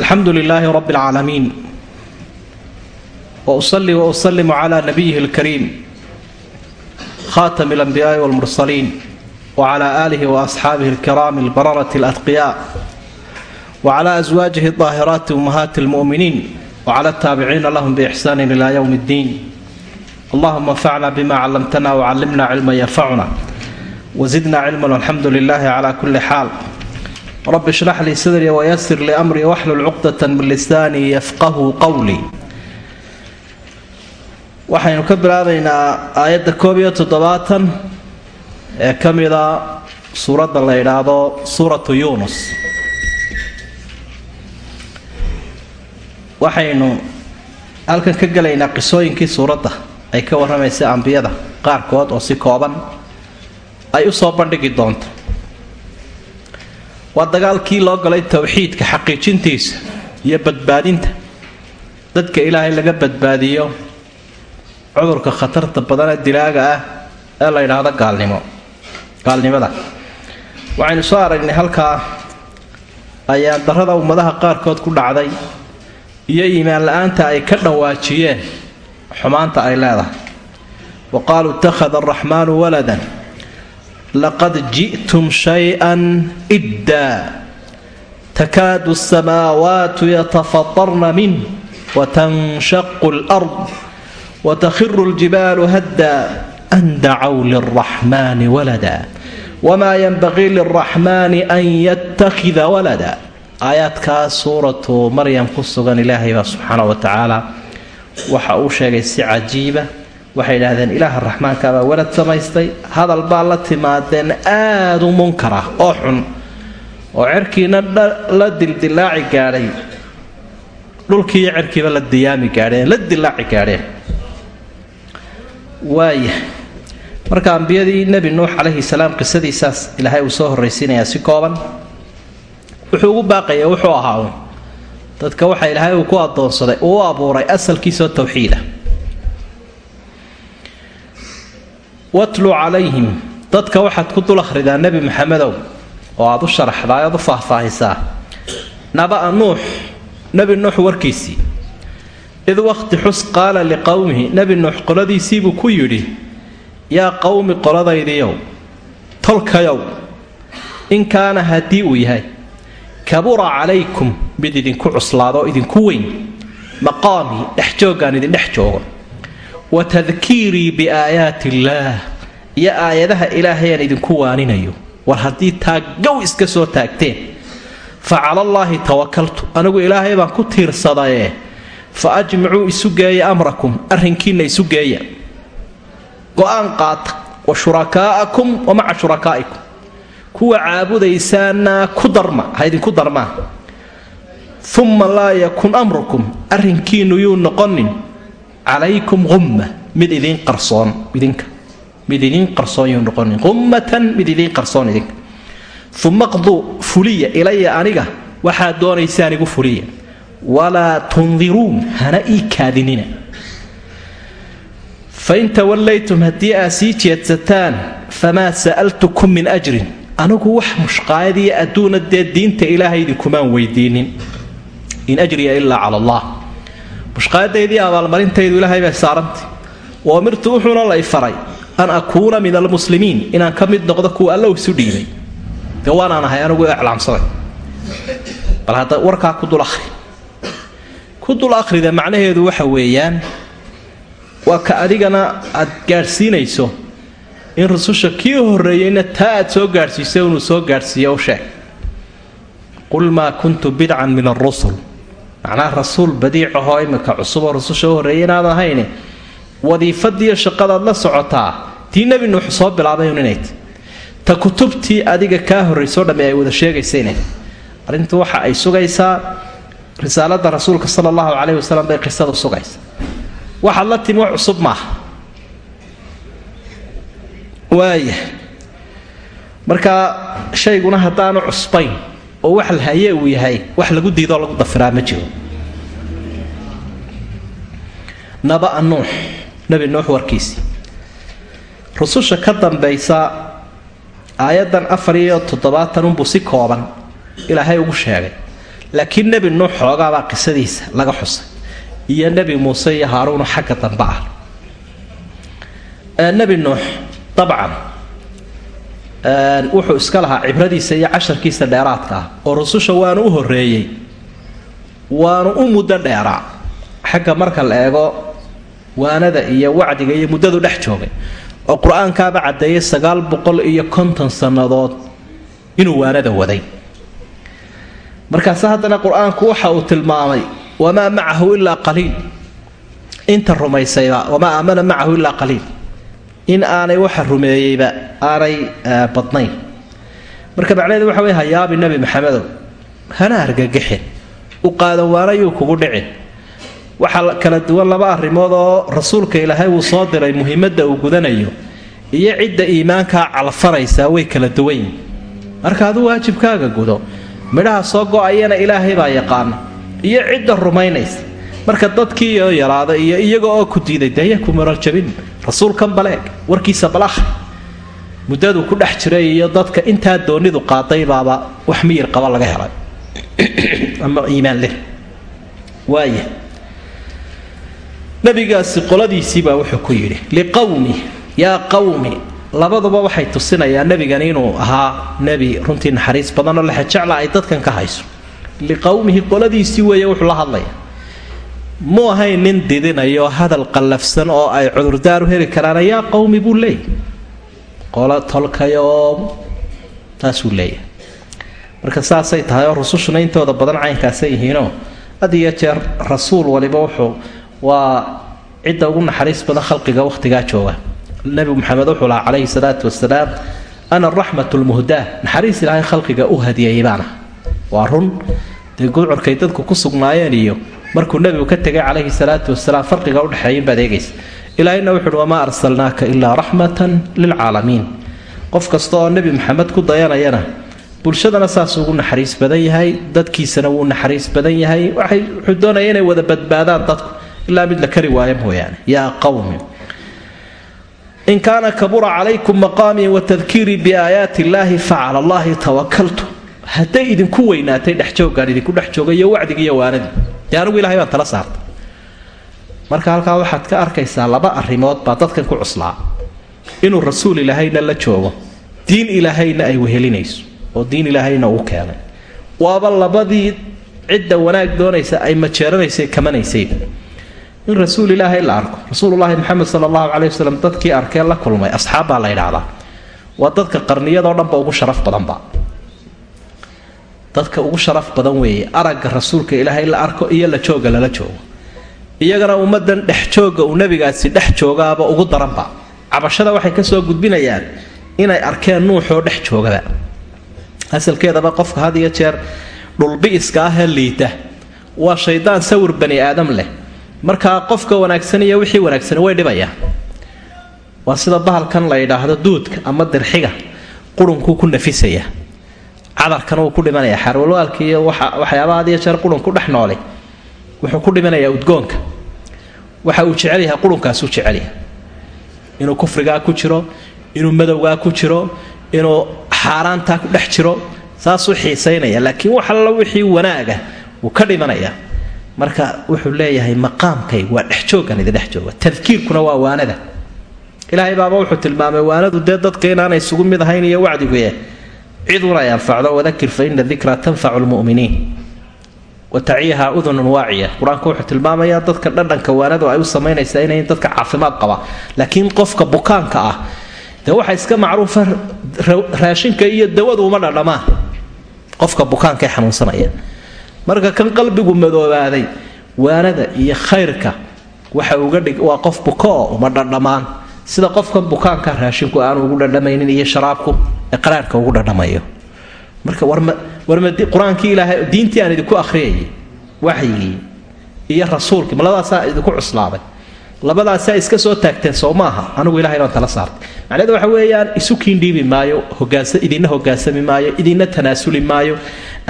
alxamdu lilaahi rabi اlcaalamiin wausali wausalimu cla nabiyihi اlkariim khatami اlanbiyaai wاlmursaliin wcla aalihi waasxaabihi اlkiraami اlbararati اladqiyaa wcla aswaajihi اdaahiraati ummahaati اlmu'miniin wcla ataabiciina lahum biixsaani ila ywm اddiin allahuma anfacna bima callamtana wcallimna cilma yanfacuna wzidna cilma alxamdu lilahi cla kuli xaal rabi shrax lii sadrii wayasir lii amrii waxlul cuqdata min lisaanii yafqahu qowlii waxaynu ka bilaabaynaa aayadda koob iyo toddobaatan ee ka mida suuradda la yidhaahdo suuratu yuunus. Waxaynu halkan ka gelaynaa qisooyinkii suuradda ay ka warramaysay ambiyada qaarkood oo si kooban ay u soo bandhigi doonto waa dagaalkii loo galay towxiidka xaqiijintiisa iyo badbaadinta. Dadka ilaahay laga badbaadiyo cudurka khatarta badan ee dilaaga ah ee la yidhaahdo gaalnimo gaalnimada. Waxaynu soo aragnay halkaa ayaan darrada ummadaha qaarkood ku dhacday iyo iimaan la'aanta ay ka dhawaajiyeen xumaanta ay leedahay. Wa qaaluu ittakhada araxmaanu waladan laqad ji'tum shay-an iddaa takaadu asamaawaatu yatafatarna minh watanshaqu lard watakhiru ljibaalu haddaa an dacow lilraxmaani walada wamaa yanbaqii lilraxmaani an yattakhida walada aayaadkaas suuratu maryam ku sugan ilaahay baa subxaana wa tacaala waxa uu sheegay si cajiiba waxay idhaahdeen ilaaha raxmaankaabaa walad samaystay. Hadal baa la timaadeen aada u munkar ah oo xun oo cerkiina la dildilaaci gaadhay. Dhulkiiyo cerkiiba la diyaami gaadheen la dilaaci gaadheen. Waaya marka ambiyadii nebi nuux calayhi salaam qisadiisaas ilaahay uu soo horraysiinayaa si kooban wuxuu ugu baaqaya wuxuu ahaa dadka waxa ilaahay uu ku adoonsaday uu u abuuray asalkiisoo tawxiida watlu calayhim dadka waxaad ku dul akhridaa nebi maxamedow oo aad u sharaxdaa oad u faahfaahisaa. Naba'a nuux nebi nuux warkiisii. Id waqti xus qaala liqowmihi nebi nuux qoladiisiibuu ku yidhi yaa qowmi qoladaydiiow tolkayow in kaana haddii uu yahay kabura calaykum mid idinku cuslaadoo idinku weyn maqaamii dhex jooggaan idin dhex joogo wa tadkiirii biaayaati illaah iyo aayadaha ilaahayaan idinku waaninayo war haddii taaggow iska soo taagteen fa calallaahi tawakaltu anigu ilaahay baan ku tiirsadaye fa ajmicuu isu geeya amrakum arrinkiinna isu geeya go'aan qaata wa shurakaa'akum wa maca shurakaa'ikum kuwa caabudaysaana ku darma ha idinku darmaa uma laa yakun amrukum arrinkiinnu yuu noqonin calaykum humma mid idiin qarsoon idinka mid idiin qarsoon yuu noqonin hummatan mid idiin qarsoon idinka uma qduu fuliya ilaya aniga waxaad doonaysaan igu fuliya walaa tundiruun hana ii kaadinina fain tawallaytum haddii aad sii jeedsataan famaa sa'altukum min ajrin anigu wax mushqaayad iyo adduuna dee diinta ilaahay idinkumaan weydiinin in ajriya ilaa cala allah mushqaayadaydii abaalmarintaydu ilaahay bay saarantay. Wa umirtu wuxuuna la ifaray an akuuna min almuslimiin inaan ka mid noqdo kuwa allow isu dhiibay. Dee waanaan ahay anigu iclaamsaday. Bal hadda warkaa ku dul ahri ku dul akhrida macnaheedu waxa weeyaan waa ka adigana aad gaadhsiinayso in rususha kii horreeyeyna taa aad soo gaadhsiisay inuu soo gaadhsiiyo u sheeg. Qul maa kuntu bidcan min arusul macnaha rasuul badiicahoo imika cusuboo rususha u horreeyay inaad ahayne wadiifadiiyo shaqadaad la socotaa tii nebi nuux soo bilaabayun inayt ta kutubtii adiga kaa horraysoo dhamme ay wada sheegaysa inay arrintu waxa ay sugaysaa risaalada rasuulka sala allahu caleyhi wasalam bay qisadu sugaysa waxaad la timi wax cusub maaha. Waaya marka shayguna haddaanu cusbayn oo wax la haye uu yahay wax lagu diidoo lagu dafiraa ma jiro. Naba'a nuux nebi nuux warkiisii rususha ka dambaysa aayaddan afar iyo toddobaatan unbuu si kooban ilaahay ugu sheegay. Laakiin nebi nuux xoogaabaa qisadiisa laga xusay iyo nebi muuse iyo haaruunu xagga dambe ah. Nebi nuux dabcan wuxuu iska lahaa cibradiisa iyo casharkiisa dheeraadka ah oo rususha waanu u horeeyey waanu u muddo dheeraa. Xagga marka la eego waanada iyo wacdiga iyo muddadu dhex joogay oo qur'aankaaba caddeeyay sagaal boqol iyo konton sannadood inuu waanada waday. Markaase haddana qur'aanku waxa uu tilmaamay wamaa macahu ilaa qaliil inta rumaysayba wamaa aamana macahu ilaa qaliil in aanay waxa rumeeyeyba aanay badnayn. Marka macnaheedu waxa wey hayaabi nebi maxamedow hana argagixin. U qaadan waanayuu kugu dhicin. Waxaa kala duwan laba arrimood oo rasuulka ilaahay uu soo diray muhiimadda uu gudanayo iyo cidda iimaankaa calfanaysaa way kala duwan yihiin marka aduu waajibkaaga gudo. Midhaha soo go'ayana ilaahay baa yaqaana iyo cidda rumaynaysa marka dadkii oo yaraada iyo iyaga oo ku diiday dee ku mararjabin rasuulkan baleeg warkiisa balakh muddaduu ku dhex jiray iyo dadka intaa doonidu qaaday baaba wax miyir qaba laga helay. Ama iimaan leh. Waaya nabigaasi qoladiisiibaa wuxuu ku yidhi liqawmi yaa qawmi. Labaduba waxay tusinayaan nebigani inuu ahaa nebi runtii naxariis badanoo lexejecla ay dadkan ka hayso. Liqowmihi qoladiisii weeye wuxuu la hadlaya mu ahayn nin didinayo hadal qallafsan oo ay cudurdaar u heli karaan yaa qowmi buu leeyahy qolo tolkayoom taasuu leeyahay. Marka saasay tahay oo rusushuna intooda badan caynkaasay yihiinoo had iyo jeer rasuul waliba wuxuu waa cidda ugu naxariis badan khalqiga wakhtigaa jooga. Nebigu maxamed wuxuu lahaa calayhi salaatu wasalaam ana araxmat lmuhdaa naxariis ilaahay khalqiga u baana. Waa run dee gudcurkay dadku ku sugnaayeen iyo markuu nebigu ka tegay calayhi salaatu wasalaam farqiga udhexeeyin baad eegaysa. Ilaahayna wuxuuhi wamaa arsalnaaka ilaa raxmatan lilcaalamiin. Qof kasta oo nebi maxamed ku dayanayana bulshadana saasuu ugu naxariis badan yahay dadkiisana wuu naxariis badan yahay. Waxay wuxuu doonaya inay wada badbaadaan dadku ilaa mid la kari waayo mooyaane. Yaa qawmi in kaana kabura calaykum maqaamii wa tadkiirii biaayaati illaahi facala allahi tawakaltu hadday idinku weynaatay dhexjooggaan idinku dhex jooga iyo wacdigi iyo waanadii dee anigu baan tala saartay marka halkaa waxaad ka arkaysaa laba arrimood baa dadkan ku cuslaa. Inuu rasuul ilaahayna la joogo diin ilaahayna ay wehelinayso oo diin ilaahayna uu keenay. Waaba labadii cidda wanaag doonaysa ay majeeranaysay kamanaysayba in rasuul ilaahay la arko. Rasuululahi maxamed sala allahu caley wasalam dadkii arkee la kulmay asxaab baa la ydhaahdaa waa dadka qarniyadoo dhanba ugu sharaf badanba dadka ugu sharaf badan weeye aragga rasuulka ilaahay la arko iyo la jooga lala joogo. Iyagana ummadan dhex jooga uu nabigaasi dhex joogaaba ugu daranba. Cabashada waxay ka soo gudbinayaan inay arkeen nuuxoo dhex joogaba. Asalkeedaba qofka had iyo jeer dhulbi'iska ahee liita. Waa shaydaan sawir bani aadam leh. Markaa qofka wanaagsan iyo wixii wanaagsan way dhibayaan waa sida bahalkan la yidhaahdo duudka ama dirxiga qurunkuu ku nafisaya cadarkana wuu ku dhimanaya xarwalwaalka iyo waxyaabaha had iyo jeer qurun dhex noolay wuxuu ku dhimanayaa udgoonka. Waxa uu jecel yahay qurunkaasuu jecel yahay. Inuu kufrigaa ku jiro inuu madowgaa ku jiro inuu xaaraantaa ku dhex jiro saasuu xiisaynaya. Laakiin wax alla wixii wanaaga wuu ka dhimanayaa marka wuxuu leeyahay maqaamkay waa dhexjooggan idi dhex jooga. Tadkiirkuna waa waanada. Ilaahay baaba wuxuu tilmaamay waanadu dee dadka inaanay isugu mid ahayn iyo wacdiguye ciduna ay anfacdo wadakir fa ina dikra tanfacu lmu'miniin wataciyaha udunun waaciya. Qur'aanku wuxuu tilmaamayaa dadka dhadhanka waanadu ay u samaynaysaa inayn dadka caafimaad qaba. Laakiin qofka bukaanka ah dee waxa iska macruufa raashinka iyo dawadu uma dhadhamaan. Qofka bukaanka ee xanuunsanaya marka kan qalbigu madoobaaday waanada iyo khayrka waxa uga dhig waa qof bukooo uma dhadhamaan sida qofkan bukaanka raashinku aanu ugu dhadhamaynin iyo sharaabku ee qaraarhka ugu dhadhamayo. Marka warma warma qur'aankii ilaahay diintii aan idinku akhriyayay waxyigii iyo rasuulkii ma labadaasaa idinku cuslaaday labadaasaa iska soo taagteen soo maaha anigu ilahay baan tala saartay. Macnaheedu waxa weeyaan isu kiindhiibi maayo hogaansa idinna hogaansami maayo idinna tanaasuli maayo.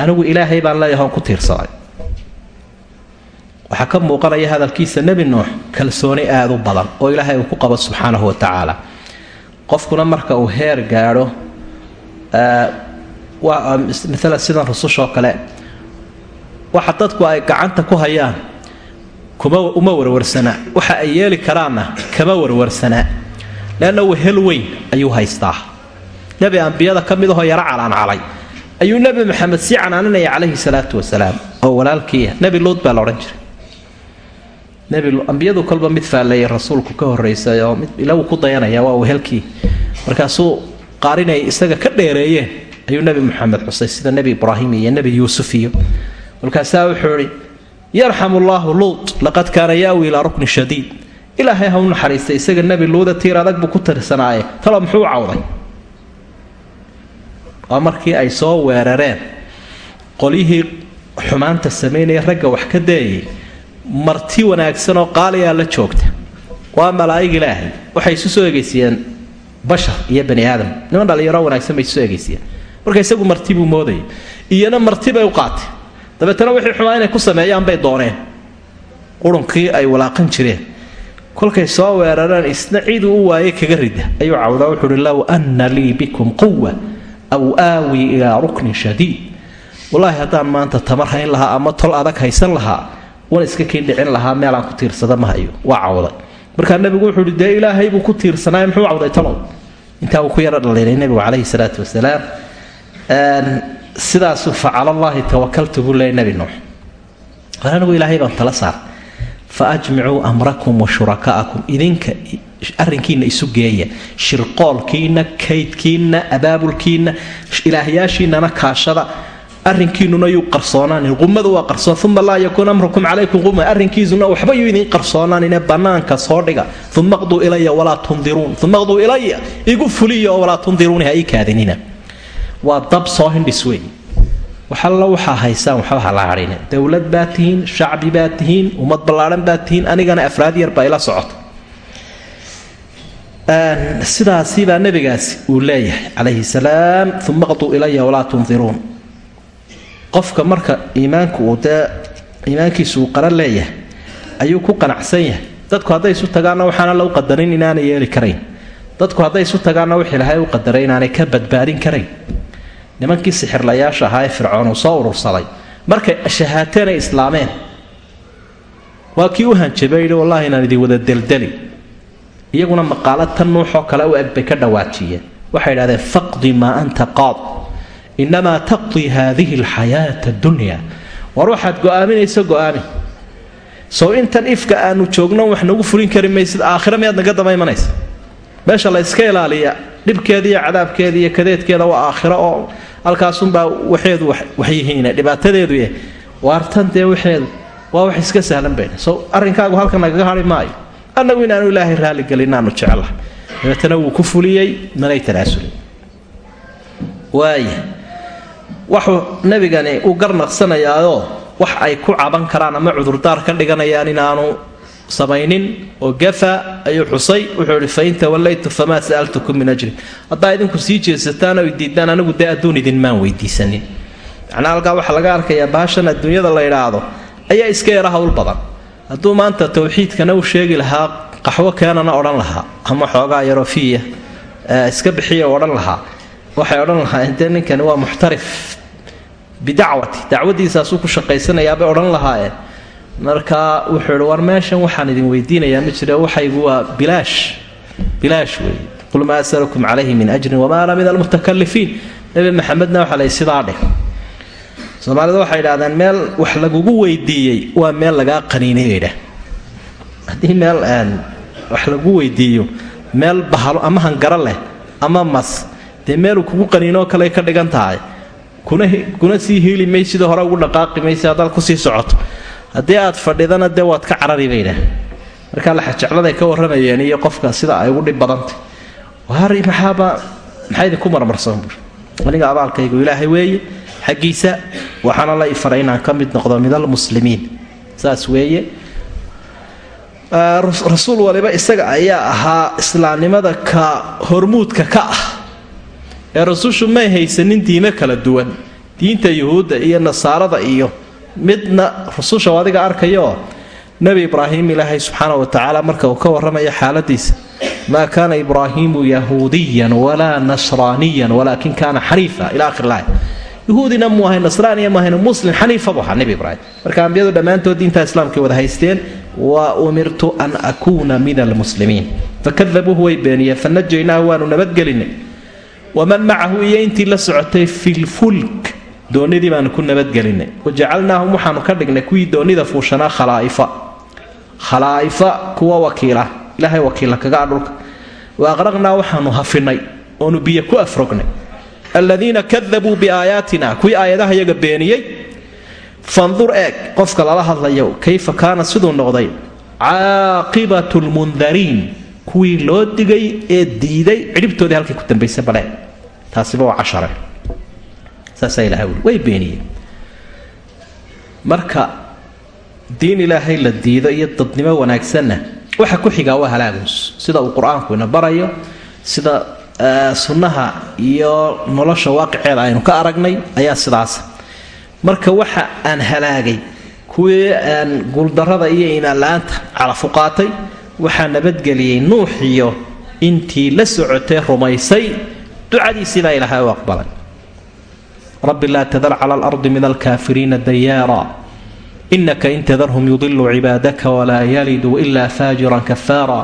Anigu ilaahay baan leeyahay on ku tiirsaday waxaa ka muuqanaya hadalkiisa nebi nuux kalsooni aada u badan oo ilaahay uu ku qabo subxaanahu wa tacaala. Qofkuna marka uu heer gaadho maala sidan rusushoo kale. Waxa dadku ay gacanta ku hayaan uma warwarsanaa waxa ay yeeli karaanna kama warwarsanaa leanna wehel weyn ayuu haystaa. Nebi ambiyada ka mid ahoo yaro calaancalay ayuu nebi maxamed sii canaaninaya calayhi salaatu wasalaam oo walaalkiiah nebi luud baa la odhan jiray ambiyadu kolba mid faalleeyay rasuulku ka horeysay oo ilagu ku dayanaya waa wehelkii markaasuu qaarinay isaga ka dheereeyeen ayuu nebi maxamed xusay sida nebi ibraahim iyo nebi yuusuf iyo. Markaasaa wuxuu idhi yarxamu llaahu luut laqad kaana yaawi ilaa rukni shadiid. Ilaahay ha u naxariistay isaga nebi luuda tiir adag buu ku tirsanaaye talo muxuu cawday? Waa markii ay soo weerareen. Qolyihii xumaanta samaynaya ragga wax ka dayayay marti wanaagsan oo qaaliyaa la joogta. Waa malaa'ig ilaahay. Waxay isu soo egaysiiyeen bashar iyo bani aadam. Niman dhalinyaro wanaagsan bay isu soo egaysiiyeen marka isagu marti buu moodayay iyana marti bay u qaatay. Dabeetana wixii xumaa inay ku sameeyaan bay dooneen qurunkii ay walaaqan jireen. Kolkay soo weerareen isna ciduu u waayay kaga rida. Ayuu cawdaa wuxuu uhi low anna lii bikum quwa aw aawii ilaa ruknin shadiid. Wallaahi haddaan maanta tamar hayn lahaa ama tol adag haysan lahaa wan iska kiin dhicin lahaa meelaan ku tiirsada ma hayo. Waa cawday. Markaa nabigu wuxuu hi dee ilaahay buu ku tiirsanaayo muxuu cawday talow? Intaa uu ku yaro dhaliilay nebigu calayhi salaatu wasalaam sidaasu facalallaahi tawakaltu buu leeyay nebi nuux. Anigu ilaahay baan tala saar. Fa ajmicuu amrakum wa shuraka'akum. Idinka arrinkiinna isu geeya shirqoolkiinna kaydkiinna abaabulkiinna ilaahyaashiinnana kaashada arrinkiinuna yuu qarsoonaanin qumadu waa qarsoon uma laa yakuun amrukum calaykum quma arrinkiisuna waxba idin qarsoonaaninee bannaanka soo dhiga. Uma ilaya walaa tundiruun uma ilaya igu fuliya oo walaa tundiruuni ha ii kaadinina. Waa dab soo hindhis weyn. Waxalla waxaa haysaan waxba ha la hadhine dowlad baa tihiin shacbi baa tihiin ummad ballaadhan baa tihiin anigana afraad yar baa ila socota. Sidaasi baa nebigaasi uu leeyahay calayhi salaam uma ilaya walaa tundiruun qofka marka iimaanku uu dee iimaankiisu uu qaran leeyahay ayuu ku qanacsan yahay. Dadku hadday isu tagaanna waxaana la u qadarin inaanay yeeli karayn. Dadku hadday isu tagaanna wix ilahay u qadaray inaanay ka badbaadin karayn. Nimankii sixirlayaasha ahaa ee fircoon uu soo urursaday. Markay shahaateenay islaameen. Waa kii u hanjabay yidhi wallahi inaan idin wada deldeli. Iyaguna maqaalo tan nuuxoo kale u eg bay ka dhawaajiyeen waxay idhahdeen faqdi maa anta qaad inamaa taqdii haadihi alxayaata addunya war waxaad go'aaminayso go'aami. Sow intan ifka aanu joogno wax nagu fulin kari maysid aakhira miyaad naga daba imanaysa meesha la yska ilaaliya dhibkeeda iyo cadaabkeeda iyo kadeedkeeda waa aakhiro oo halkaasunbaa waxeedu waxyihiin dhibaatadeedu eh waartan dee waxeedu waa wax iska sahlan bayna. Sow arrinkaagu halka nagaga hadhi maayo. Annagu inaanu ilaahay raaligelinaanu jecelahay dabeetana wuu ku fuliyey manay tanaasulin waaya waxuu nabigani u garnaqsanayaayoo wax ay ku caban karaan ama cudurdaar ka dhiganayaan inaanu samaynin oo gafa ayuu xusay wuxuu ihi fain tawallaytu famaa sa'altukum min ajrin haddaa idinku sii jeesataan oo diidaan anigu dee adduun idinmaan weydiisanin. Macnaa halkaa waxaa laga arkayaa baashan adduunyada la idhaahdo ayaa iska yara hawl badan. Hadduu maanta tawxiidkana u sheegi lahaa qaxwo keenana odhan lahaa ama xoogaa yaroo fiya iska bixiya odhan lahaa waxay odhan lahaayeen dee ninkani waa muxtarif bidacwati. Dacwadiisaasuu ku shaqaysanayaabay odhan lahaayeen. Marka wuxuu ihi war meeshan waxaan idin weydiinayaa ma jire waxaygu waa bilaash. Bilaash wey qul maa asalukum calayhi min ajrin wamaa ana min almutakalifiin nebi maxamedna waxaa lay sidaa dheh. Soomaalida waxay idhahdeen meel wax lagugu weydiiyey waa meel lagaa qaniinay bay dhah haddii meel wax lagu weydiiyo meel bahalo ama hangaro leh ama mas dee meeluu kugu qaniinoo kale ka dhigan tahay kuna sii hiili maysidoo hore ugu dhaqaaqi maysi haddaad ku sii socoto. Haddii aad fadhidana dee waad ka carari baydhah markaa laxajecladay ka warramayeen iyo qofka sida ay ugu dhib badantay. Waar maxaaba maxaa idinku marmarsan buur aniga abaalkaygu ilaahay weeye xaggiisa waxaana la ifaray inaan ka mid noqdo min almuslimiin. Saas weeye. Rasuul waliba isaga ayaa ahaa islaamnimada ka hormuudka ka ah ee rasushu may haysanin diimo kala duwan. Diinta yuhuudda iyo nasaarada iyo midna rususha adiga arkayaoo nebi ibraahim ilaahay subxaana wa tacaala marka uu ka warramayo xaaladiisa maa kaana ibraahiimu yahuudiyan walaa nasraaniyan walaakin kaana xaniifa ila akhir laaya yuhuudina mu ahayn nasraaniya mu ahayn muslim xaniifa buu ahaa nebi ibraahim. Marka ambiyadu dhammaantood diinta islaamkay wada haysteen wa umirtu an akuuna min almuslimiin. Fakadabuuhu way beeniyeen fanajaynaahu waanu nabadgelinay waman macahu iyo intii la socotay filfulk doonidii baanu ku nabadgelinay wajacalnaahum waxaanu ka dhignay kuwii doonida fuushanaa khalaa'ifa khalaa'ifa kuwa wakiila ilaahay wakiilla kaga adhulka wa aqraqnaa waxaanu hafinay oonu biyo ku afrognay aladiina kadabuu biaayaatina kuwii aayadaha yaga beeniyey fandur eeg qofka lala hadlayo kayfa kaana siduu noqday caaqibatu lmundariin kuwii loo digay ee diiday cidhibtoodii halkay ku dambaysa bale. Taasiba waa cashare. Saasaa ilahay wuli way beeniyeen marka diin ilaahay la diido iyo dadnimo wanaagsanna waxa ku xigaa waa halaagus sida uu qur'aanku ina barayo sida sunnaha iyo nolosha waaqiceeda aynu ka aragnay ayaa sidaas. Marka waxa aan halaagay kuwii aan guuldarrada iyo imaanla-aanta calafu waxaa nabadgeliyey nuux iyo intii la socotay rumaysay ducadiisiibaa ilaahay u aqbalay. Rabbi laa tadar cala alardi min alkaafiriina dayaara. Inaka in tadarhum yudilu cibaadaka walaa yaliduu ila faajiran kafaara.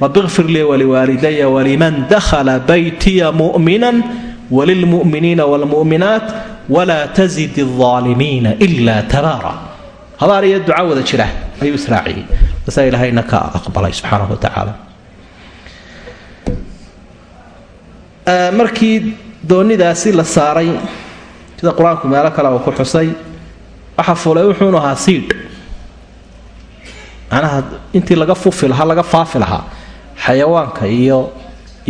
Rabi qfir lii waliwaalidaya waliman dakhala baytiya mu'minan walilmu'miniina waalmu'minaat walaa tazid aldaalimiina ila tabaara habaar iyo duca wada jira ayuu israaciyey asaa ilaahayna ka aqbalay subxaanahu wa tacaala markii doonidaasi la saaray sida qur'aanku meelo kale uu ku xusay waxa fulay wuxuunu ahaa siidh macnaha intii laga fufi lahaa laga faafi lahaa xayawaanka iyo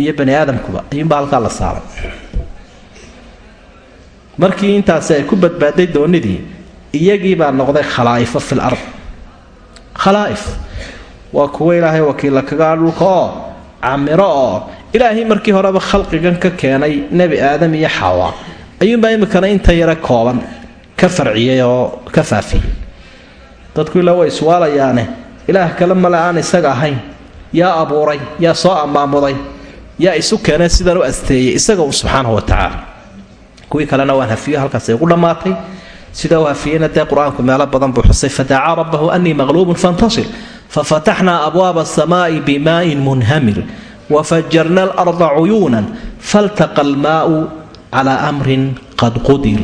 iyo bani aadamkuba ayuunbaa halkaa la saaray. Markii intaasi ay ku badbaaday doonidii iyagii baa noqday khalaa'ifo fil ard. Khalaa'if waa kuwo ilaahay wakiilla kagaa dhulka oo camiro oo ilaahay markii horeba khalqigan ka keenay nebi aadam iyo xawa ayuunbaa iminkana inta yare kooban ka farciyay oo ka faafiyey dadku ilaa way iswaalayaane. Ilaah kale male aan isaga ahayn. Yaa abuuray yaa soo ammaamuday yaa isu keenay sidan u asteeyey isaga un subxaanahu wa tacaala. Kuwii kalena waan hafiyo halkaasay ugu dhammaatay. Sida hafiyeyna dee qur'aanku meelo badan buu xusay. Fadacaa rabbahu anii maqluubun fantasir fafataxnaa abwaaba asamaa'i bimaa'in munhamir wafajarna alarda cuyuunan faltaqa almaa'u calaa amrin qad qudir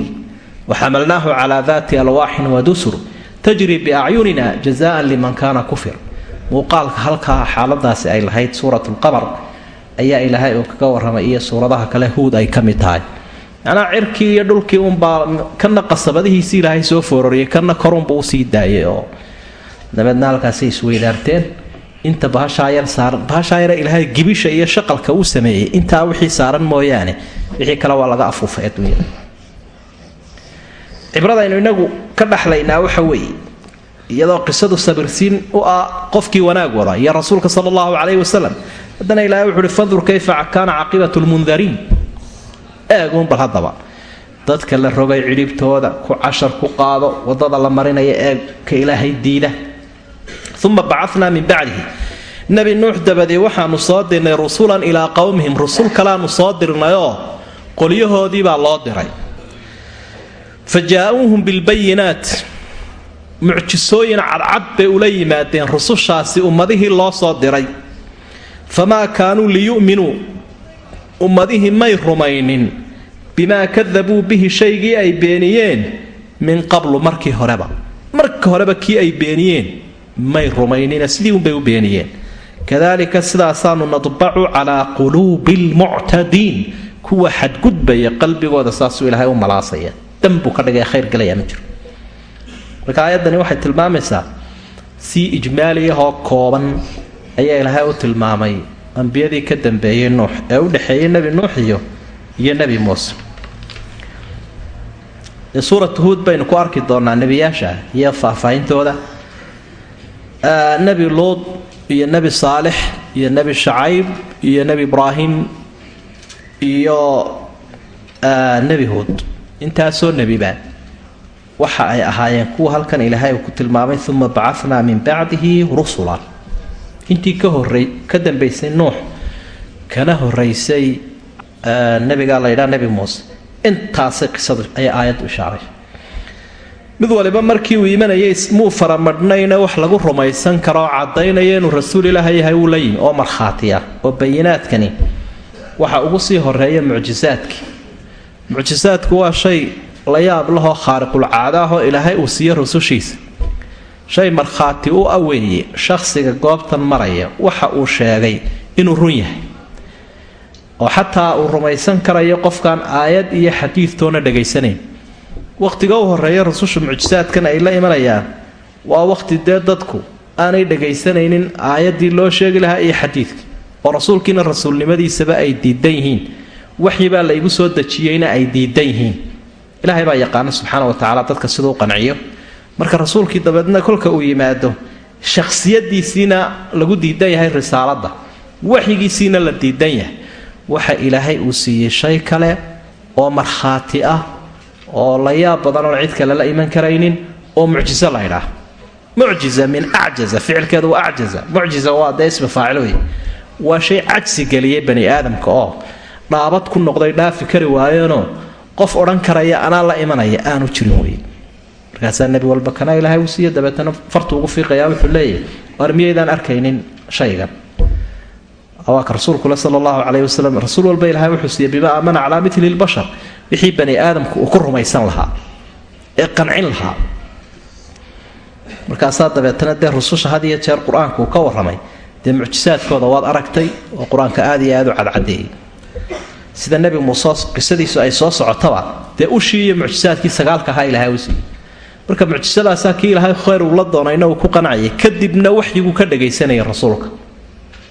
waxamalnaahu calaa daati alwaaxin wadusur tajri biacyunina jazaan liman kaana kufir muuqaalka halkaa xaaladaasi ay lahayd suurat lqamar ayaa ilaahay uu kaga warramay iyo suuradaha kale huud ay ka mid tahay macnaa cirkii iyo dhulkii unbaa kana qasabadihiisi ilaahay soo foororiyay kana korunba u sii daayay oo dabeedna halkaasay isweydaarteen inta bahashaayar saaran bahashaayara ilaahay gibisha iyo shaqalka uu sameeyey intaa wixii saaran mooyaane wixii kale waa laga afuufay adduunyada cibradaynu inagu ka dhaxlaynaa waxa weeye iyadoo qisadu sabirsiin u ah qofkii wanaag wada iyo rasuulka sala allahu calayhi wasalam haddana ilahay wuxu uhi fandur kayfa kaana caaqibatu lmundariin eeguun bal haddaba. Dadka la rogay cidhibtooda ku cashar ku qaado waddada la marinaya eeg ka ilaahay diida uma bacatnaa min bacdihi. Nebi nuux dabadii waxaanu soo dirnay rusulan ilaa qowmihim rusul kaleaanu soo dirnayoo qolyahoodiibaa loo diray. Fa jaa-uuhum bilbayinaat. Mucjisooyin cadcad bay ula yimaadeen rusushaasi ummadihii loo soo diray. Famaa kaanuu liyu'minuu. Ummadihii may rumaynin. Bimaa kadabuu bihi shaygii ay beeniyeen min qablu markii horeba. Marka horeba kii ay beeniyeen may rumaynina sidii unbay u beeniyeen. Kadalika sidaasaanu nadbacu calaa quluubi lmuctadiin kuwa xadgudbaya qalbigooda saasuu ilaahay u malaasaya. Danbuu ka dhigay khayr galaya ma jiro. Marka aayaddani waxay tilmaamaysaa si ijmaaliyahoo kooban ayaa ilaahay u tilmaamay. Ambiyadii ka dambeeyey nuux ee u dhexeeyey nebi nuux iyo iyo nebi muuse. Suuratu huud baynu ku arki doonaa nebiyaasha iyo faahfaahintooda nebi luud iyo nebi saalix iyo nebi shacayb iyo nebi ibraahim iyo nebi huud. Intaasoo nebiba waxa ay ahaayeen kuwa halkan ilaahay uu ku tilmaamay uma bacatnaa min bacdihi rusula intii ka horey ka dambaysay nuux kana horeysay nabigaa la ydhaa nebi muuse. Intaasay qisadu ayaa aayaddu ishaaray mid waliba markii uu imanayay muu faramadhnayna wax lagu rumaysan karoo caddaynaya inuu rasuul ilaaha yahay uu la yimi. Oo markhaati ah oo bayinaadkani waxa ugu sii horreeya mucjisaadkii mucjisaadku waa shay la yaab lahoo khaariqulcaada ahoo ilaahay uu siiyo rusushiisa. Shay markhaati u aweeye shakhsiga goobtan maraya waxa uu sheegay inuu run yahay. Oo xataa uu rumaysan karayo qofkaan aayad iyo xadiidtoona dhegaysanayn wakhtiga u horreeya rususha mucjisaadkan ay la imanayaan. Waa wakhti dee dadku aanay dhagaysanaynin aayaddii loo sheegi lahaa iyo xadiidkii. Oo rasuulkiina rasuulnimadiisaba ay diidan yihiin. Waxyibaa la igu soo dejiyeyna ay diidan yihiin. Ilaahay baa yaqaana subxaana wa tacaala dadka siduu qanciyo. Marka rasuulkii dabeedna kolka uu yimaado shakhsiyadiisiina lagu diidan yahay risaaladda. Waxyigiisiina la diidan yahay. Waxa ilaahay uu siiyey shay kale oo markhaati ah oo la yaab badan oon cid kale la iman karaynin oo mucjiso la ydhaah mucjiza min acjaza ficilkeedu waa acjaza. Mucjiza waa dee ismi faacil wey waa shay cajsi geliyay bani aadamka oo dhaabad ku noqday dhaafi kari waayeenoo qof odhan karaya anaa la imanaya aanu jirin wey markaasaa nebi walba kana ilaahay uu siiya dabeetana fartu ugu fiiqayaa wuxuu leeyahay. Waar miyaydaan arkaynin shaygan rasuulkule sala allahu caleyhi wasalam rasuul walba ilahay wuxuu siiyey bimaa aamana calaa mitli lbashar wixii bani aadamku uu ku rumaysan lahaa ee qancin lahaa. Markaasaa dabeetana dee rususha had iyo jeer qur'aanku uu ka warramay. Dee mucjisaadkooda waad aragtay oo qur'aanka aad iyo aad u cadcadeeyey. Sida nebi muuse qisadiisu ay soo socotaba dee ushii iyo mucjisaadkii sagaalka ahaa ilahay u siiyey. Marka mucjisadaasaa kii ilaahay khayr uu la doonayna uu ku qancayay kadibna waxyiguu ka dhagaysanayay rasuulka.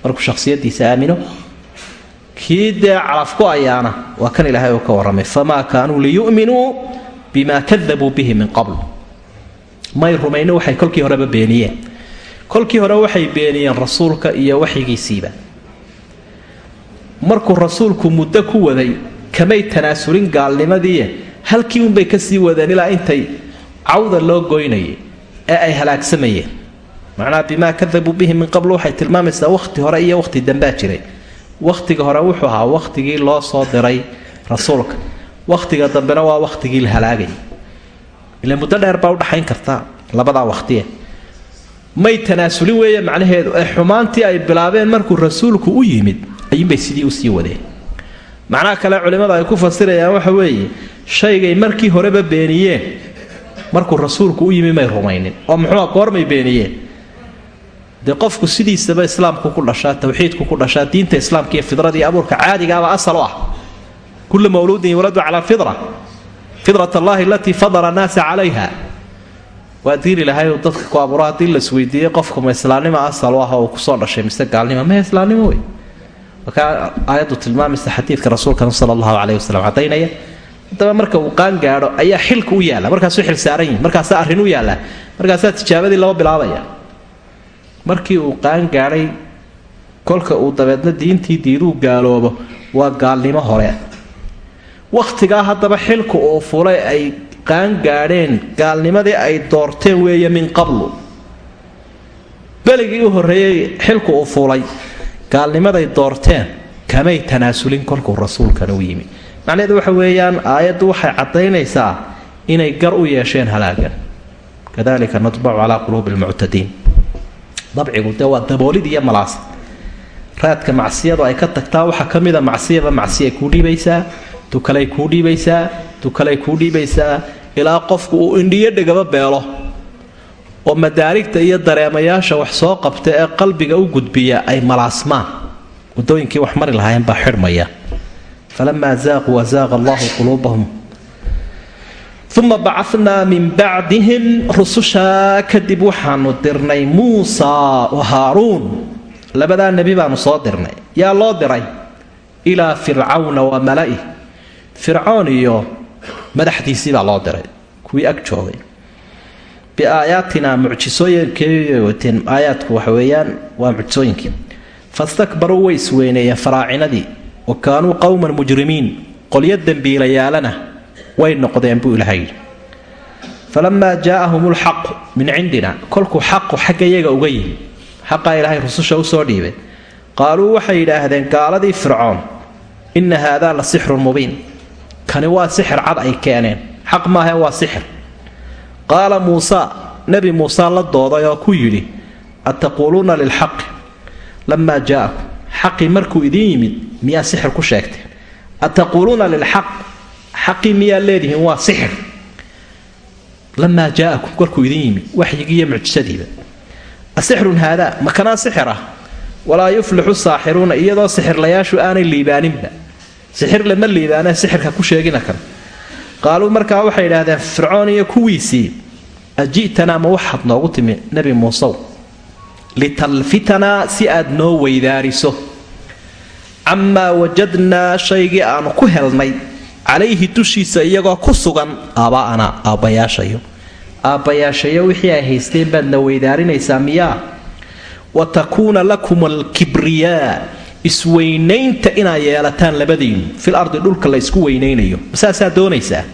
Markuu shaqsiyadiisa aamino kii dee calafku ayaana waa kan ilaahay uu ka warramay. Famaa kaanuu liyu'minuu bimaa kadabuu bihi min qabl. May rumayno waxay kolkii horeba beeniyeen. Kolkii hore waxay beeniyeen rasuulka iyo waxyigiisiiba. Markuu rasuulku muddo ku waday kamay tanaasulin gaalnimadiiye halkii unbay ka sii wadeen ilaa intay cawda loo goynayay ee ay halaagsamayeen macnaha bimaa kadabuu bihi min qabl waxay tilmaamaysaa wakhti hore iyo wakhti dambaa jiray wakhtiga hore wuxuu ahaa wakhtigii loo soo diray rasuulka. Wakhtiga dambena waa wakhtigii la halaagayay ila muddo dheer baa udhaxayn karta labadaa wakhtiye may tanaasulin weeye macnaheedu ee xumaantii ay bilaabeen markuu rasuulku u yimid ayuunbay sidii u sii wadeen. Macnaha kale culimmada ay ku fasirayaan waxa weeye shaygay markii horeba beeniyeen. Markuu rasuulku u yimi may rumaynin oo muxuua goormay beeniyeen dee qofku sidiisaba islaamku ku dhashaa tawxiidku ku dhashaa diinta islaamka iyo fidradii abuurka caadigaaba asal u ah. Kullu mawluudin yuladu cala alfidra fidrat allahi alatii fadala annaasa calayha. Waa diin ilahay uu dadka ku abuuro haddii la isweydiiyey qofku ma islaamnimo asal u ah oo ku soo dhashay mise gaalnimo ma islaamnimo wey. Markaa aayaddu tilmaamaysa xadiidka rasuulkan sala allahu caleyhi wasalam caddaynaya haddaba marka uu qaan gaadho ayaa xilka u yaalla markaasuu xil saaran yihiin markaasaa arrin u yaallaa markaasaa tijaabadii laba bilaabaya markii uu qaan gaadhay kolka uu dabeedna diintii diiduu gaaloobo waa gaalnimo hore. Wakhtigaa haddaba xilka uu fulay ay qaan gaadheen gaalnimadii ay doorteen weeye min qablu. Beligii u horreeyey xilku uu fulay gaalnimaday doorteen kamay tanaasulin kolkuu rasuulkan u yimi. Macnaheedu waxa weeyaan aayaddu waxay caddaynaysaa inay gar u yeesheen halaagan. Kadalika natbacu calaa quluubi lmuctadiin dabcigu dee waa daboolid iyo malaas. Raadka macsiyadu ay ka tagtaa waxaa ka mida macsiyaba macsiya kuu dhiibaysaa tukalay kuu dhiibaysaa tukalay kuu dhiibaysaa ilaa qofku uu indhiyo dhegaba beelo. Oo madaarigta iyo dareemayaasha wax soo qabta ee qalbiga u gudbiya ay malaasmaan. Wadooyinkii wax mari lahaayeen baa xidhmaya. Falamaa zaaquu azaaqa allahu quluubahum uma bacadnaa min bacdihim rusushaa kadib waxaanu dirnay muusa wa haaruun labadaa nebi baanu soo dirnay yaa loo diray ilaa fircawna wa mala'ih fircoon iyo madaxdiisii baa loo diray kuwii ag joogay biaayaatina mucjisooyinkeey wateen aayaadku waxa weeyaan waa mucjisooyinkii fastakbaruu way isweyneeyeen faraacinadii wa kaanuu qowman mujrimiin qolyo dembiilayaalana way noqdeen buu ilaha yidhi. Falamaa jaa'ahum lxaqu min cindina kolkuu xaqu xagga yaga uga yimi. Xaqaa ilaahay rususha u soo dhiibay. Qaaluu waxay yidhaahdeen gaaladii fircoon inna haadaa la sixrun mubiin. Kani waa sixir cad ay keeneen. Xaq maahae waa sixir qaala muusa nebi muuse la dooday oo ku yidhi ataquuluuna lilxaqi lamaa jaa'akum xaqii markuu idiin yimid miyaa sixir ku sheegteen ataquuluuna lilxaq xaqii miyaa leedihiin waa sixir. Lamaa jaa'akum markuu idiin yimid waxyigiiyo mucjisadiiba. Asixrun haadaa makanaa sixir ah? Walaa yuflixu saaxiruuna iyadoo sixirlayaashu aanay liibaaninba. Sixir lama liibaanee sixirka ku sheegina kan qaaluu markaa waxay idhaahdeen fircoon iyo kuwiisii aji'tanaa ma waxaad noogu timi nebi muusew litalfitanaa si aad noo weydaariso. Camaa wajadnaa shaygii aanu ku helnay calayhi dushiisa iyagoo ku sugan aaba'anaa aabbayaashayo. Aabbayaashayo wixii ay haysteen baad na weydaarinaysaa miyaa wa takuuna lakum alkibriyaa isweynaynta inaad yeelataan labadiinu fil ardi dhulka la ysku weynaynayo. Masaasaa doonaysaa?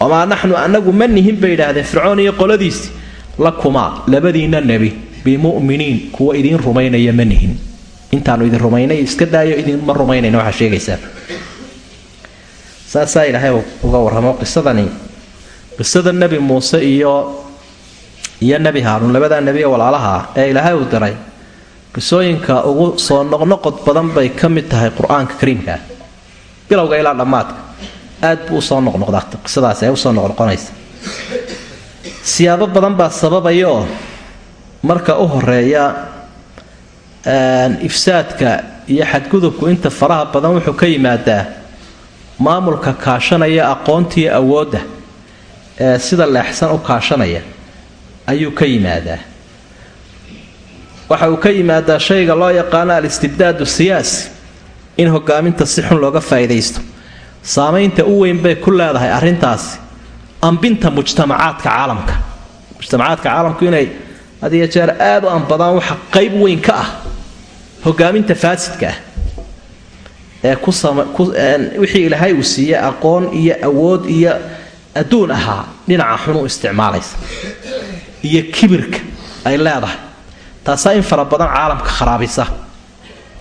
Wamaa naxnu annagu ma nihin bay idhaahdeen fircoon iyo qoladiisi. Lakumaa labadiinna nebi bimuminiin kuwa idiin rumaynaya ma nihin. Intaanu idin rumaynay iska daayo idinma rumaynayna waxaa sheegaysaa saasaa ilaahay uga warramo qisadani. Qisada nebi muuse iyo iyo nebi haaruun labadaa nebiye walaalaha ah ee ilaahay uu diray qisooyinka ugu soo noqnoqod badan bay ka mid tahay qur'aanka kariimkaa bilowga ilaa dhammaadka aad buu u soo noqnoqdaa qisadaasi ay u soo noqnoqonaysa. Siyaabo badan baa sababaya marka u horreeya ifsaadka iyo xadgudubku inta faraha badan wuxuu ka yimaadaa maamulka kaashanaya aqoontiiyo awoodda ee sida leexsan u kaashanaya ayuu ka yimaadaa. Waxa uu ka yimaadaa shayga loo yaqaano al-istibdaadu siyaasi in hogaaminta si xun looga faa'iidaysto. Saamaynta u weyn bay ku leedahay arrintaasi ambinta mujtamacaadka caalamka. Mujtamacaadka caalamku inay had iyo jeer aad u anbadaan waxa qayb weyn ka ah hogaaminta faasidka ah ee kuwixii ilaahay uu siiyey aqoon iyo awood iyo adduun ahaa dhinaca xun u isticmaalaysa iyo kibirka ay leedahay. Taasaa in fara badan caalamka kharaabisa.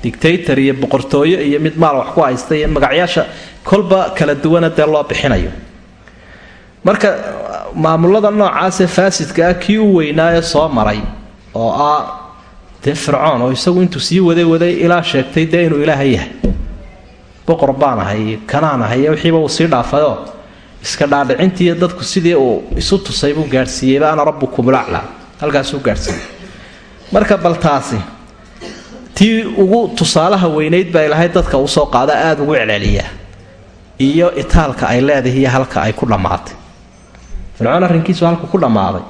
Dictator iyo boqortooyo iyo mid maal wax ku haysta iyo magacyaasha kolba kala duwana dee loo bixinayo. Marka maamulada noocaasee faasidka ah kii u weynaaye soo maray oo ah dee fircoon oo isagu intuu sii waday waday ilaa sheegtay dee inuu ilaaha yahay boqor baan ahay kanaan ahay wixiiba uu sii dhaafayoo iska dhaadhicintiiyo dadku sidii uu isu tusay buu gaadhsiiyeyba ana rabbukumulaclaa halkaasuu gaadhsiiyey. Marka bal taasi tii ugu tusaalaha weynayd baa ilaahay dadka u soo qaada aada ugu celceliyaa iyo itaalka ay leedahay iyo halka ay ku dhammaatay. Fircoon arrinkiisu halku ku dhammaaday.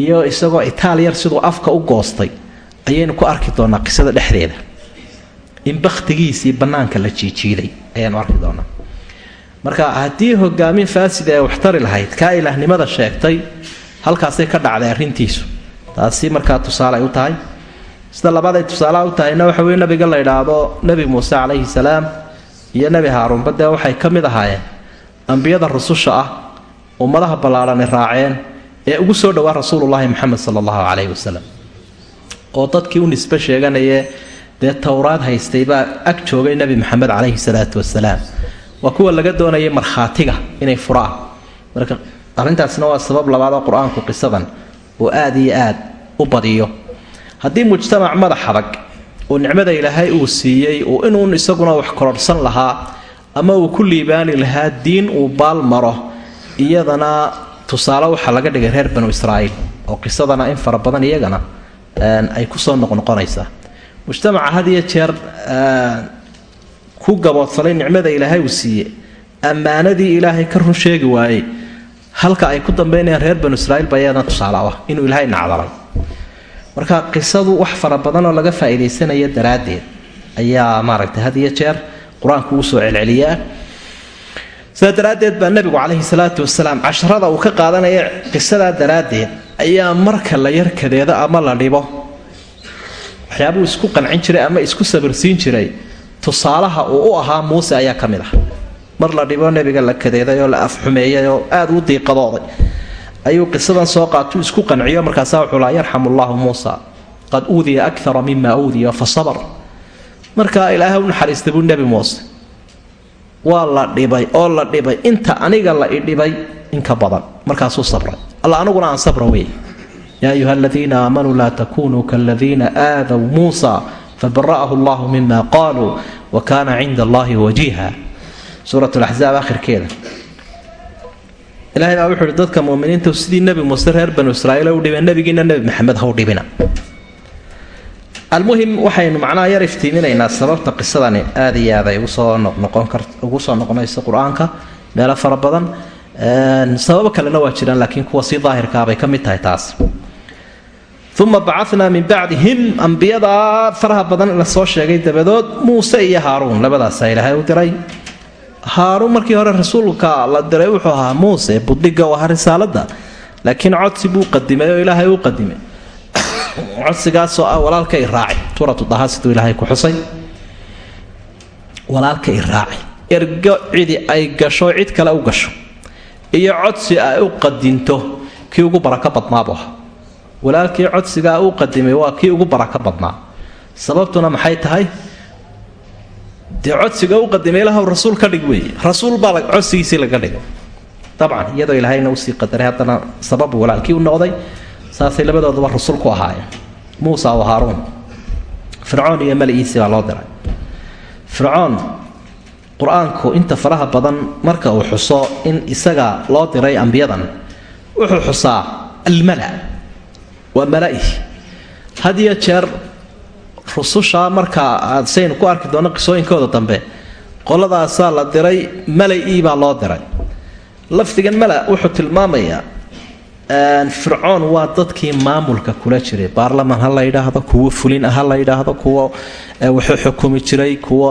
Iyo isagoo itaal yar siduu afka u goostay ayaynu ku arki doonaa qisada dhexdeeda in bakhtigiisii bannaanka la jiijiiday ayaanu arki doonaa. Marka haddii hogaamin faasida ee waxtari lahayd kaa ilaahnimada sheegtay halkaasay ka dhacday arrintiisu. Taasi markaa tusaale ay u tahay. Sida labaday tusaalaha u tahayna waxa weye nabiga la idhaahdo nebi muuse calayhi salaam iyo nebi haaruunba dee waxay ka mid ahaayeen. Ambiyada rususha ah ummadaha ballaadhani raaceen ee ugu soo dhowaa rasuulullaahi moxamed sala allahu calayhi wasalam oo dadkii u nisbe sheeganayee dee towraad haystay baa ag joogay nebi moxamed calayhi salaatu wasalaam waa kuwa laga doonayay markhaatiga inay furaan. Marka arrintaasna waa sabab labaad oo qur'aanku qisadan oo aad iyo aad u badiyo. Haddii mujtamac madax adag oo nicmada ilaahay uu siiyey uu inuun isaguna wax kororhsan lahaa ama uu ku liibaani lahaa diin uu baal maro iyadana tusaale waxaa laga dhigay reer banu israa'iil oo qisadana in fara badan iyagana ay ku soo noqnoqonaysaa mujtamaca had iyo jeer ku gaboodfalay nicmada ilaahay uu siiye ammaanadii ilaahay ka run sheegi waayey. Halka ay ku dambaynayaan reer banu israiil ba iyadana tusaale ah inuu ilaahay nacdalay. Marka qisadu wax fara badan oo laga faa'iidaysanaya daraaddeed ayaa maaragtay had iyo jeer qur'aanku uu soo celceliyaa sidaa daraaddeed baa nebigu calayhi salaatu wasalaam casharada uu ka qaadanaya qisadaa daraaddeed ayaa marka la yarkadeedo ama la dhibo waxyaabuu isku qancin jiray ama isku sabirsiin jiray tusaalaha uu u ahaa muuse ayaa ka mid ah. Mar la dhibo nebiga la kadeeday oo la afxumeeyay oo aada u diiqadooday. Ayuu qisadan soo qaatuu isku qanciyo markaasaa wuxuu laa yarxamu llaahu muusa qad uudiya akara mima uudiya fa sabar markaa ilaahay u naxariista buu nebi muuse waa la dhibay oo la dhibay inta aniga la idhibay inka badan. Markaasuu sabray. Alla aniguna aan sabra wey yaa ayuha aladiina aamanuu laa takunuu kaladiina aadaw muusa fabara'ahu allahu mima qaaluu wa kaana cinda allahi wajiiha suurat laxzaab akhirkeeda ilahay baa wuxu uhi dadka muminiinta sidii nebi muuse reer banu israaiil u dhibeen nebigiina nebi maxamed ha dhibina almuhim waxaynu macnaha yar iftiiminaynaa sababta qisadani aada iyo aad ay ugu soo noqonayso qur'aanka meelo fara badan sababo kalena waa jiraan laakiin kuwa si daahirkaabay ka mid tahay taas uma bacatnaa min bacdihim ambiyadaa faraha badan la soo sheegay dabadood muuse iyo haaruun labadaasaa ilaahay u diray. Haaruun markii hore rasuulka la diray wuxuu ahaa muuse budhiga u ahaa risaalada laakiin codsi buu qadimay oo ilaahay u qadimay. Codsigaasoo ah walaalka i raaci suuratu daha siduu ilaahay ku xusay. Walaalka i raaci ergo cidi ay gasho cid kale u gasho. Iyo codsi ay u qadinto kii ugu barako badnaabu ahaa walaalkii codsigaa u qadimay waa kii ugu barako badnaa. Sababtuna maxay tahay? Dee codsiga u qadimay ilaahw rasuul ka dhig weeye. Rasuul baa codsigiisii laga dhigay. Dabcan iyadoo ilaahayna u sii qadaray haddana sababu walaalkii u noqday saasay labadooduba rasul ahaayeen. Muusa wa haaruun. Fircoon iyo maligiisii baa loo diray. Fircoon qur'aanku inta faraha badan marka uu xuso in isaga loo diray ambiyadan wuxuu xusaa almala waa malai had iyo jeer rususha markaa aad saynu ku arki doonno qisooyinkooda dambe qoladaasaa la diray malai baa loo diray. Lafdigan mala wuxuu tilmaamayaa fircoon waa dadkii maamulka kula jiray. Baarlaman ha la yidhaahdo kuwo fulin ha la yidhaahdo kuwo wuxuu xukumi jiray kuwo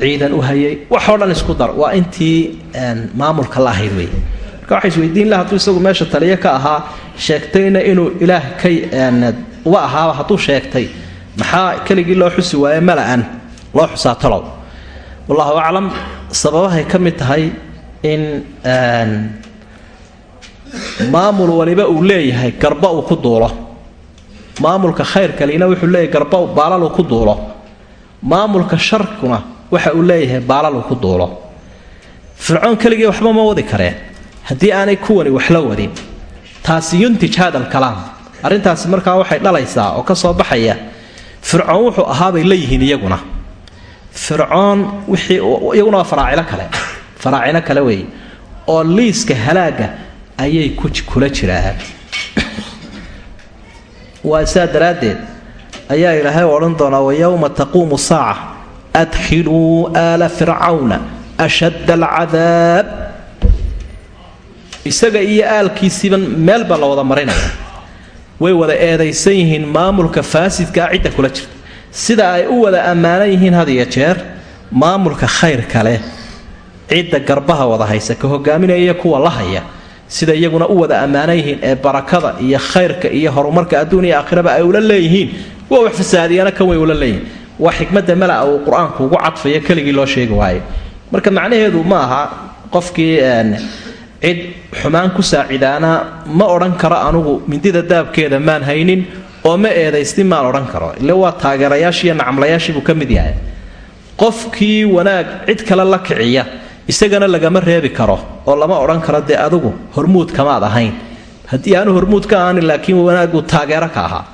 ciidan u hayay. Waxoo dhan isku dar. Waa intii maamulka la ahayd wey marka waxa isweydiin lah hadduu isagu meesha taliyo ka ahaa sheegtayna inuu ilaah ka uba ahaaba hadduu sheegtay. Maxaa keligii loo xusi waaye? Mala-an loo xusaa talow. Wallahu aclam sababahay ka mid tahay in maamul waliba uu leeyahay garba uu ku duulo. Maamulka khayrkalina wuxuu leeyahay garba baalal uu ku duulo. Maamulka sharkuna waxa uu leeyahay baalal uu ku duulo. Fircoon keligii waxba ma wadi kareen haddii aanay kuwani wax la wadin taasi yuntij hada alkalaam arrintaasi markaa waxay dhalaysaa oo ka soo baxaya fircoon wuxuu ahaabay la yihiin iyaguna. Fircoon wixii iyaguna waa faraacilo kale. Faraacilo kale weeye oo liiska halaaga ayay kula jiraan. Waa saa daraaddeed ayaa ilaahay odhan doonaa wayowma taquumu saaca adkhiluu aala fircawna ashadda alcadaab isaga iyo aalkiisiiba meel baa la wada marinaya way wada eedaysan yihiin maamulka faasidkaa cidda kula jirta. Sida ay u wada ammaanan yihiin had iyo jeer maamulka khayrka leh cidda garbaha wada haysa ka hogaaminaya kuwa la haya. Sida iyaguna u wada ammaanan yihiin ee barakada iyo khayrka iyo horumarka adduun iyo aakhiraba ay ula leeyihiin. Kuwa wax fasaadiyana kan way ula leeyihiin. Waa xikmadda mala uu qur'aanku ugu cadfayo keligii loo sheegi waayo. Marka macnaheedu ma aha qofkii cid xumaan ku saacidaana ma odhan karo anugu mindida daabkeeda maan haynin oo ma eedaystin maan odhan karo. Ile waa taageerayaashiiyo nacamlayaashiibuu ka mid yahay. Qofkii wanaag cid kale la kiciya isagana lagama reebi karo oo lama odhan karo dee adugu hormuud kamaad ahayn. Haddii aanu hormuud ka ahaanin laakiin wanaagu taageero ka ahaa.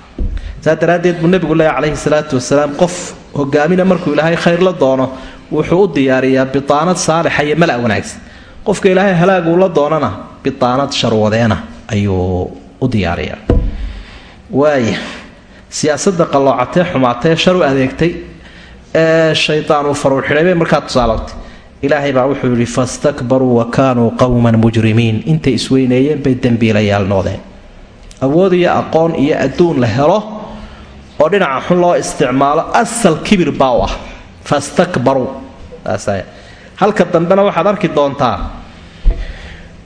Saa daraaddeed buu nebigu leeya calayhi salaatu wasalaam qof hogaamina markuu ilaahay khayr la doono wuxuu u diyaariyaa bitaanad saalixa iyo mala wanaagsan qofka ilaahay halaaguu la doonana bitaanad sharwadeena ayuu u diyaariyaa. Waaya siyaasadda qalloocatee xumaatee shar u adeegtay ee shaydaan uu xidhay bay markaa tusaalowtay ilaahay baa wuxuu yidhi fastakbaruu wa kaanuu qowman mujrimiin. Intay isweyneeyeen bay dembiilayaal noodeen awood iyo aqoon iyo adduun la helo oo dhinaca xun loo isticmaalo asal kibir baa u ah. Fastakbaruu halka dambena waxaad arki doontaa.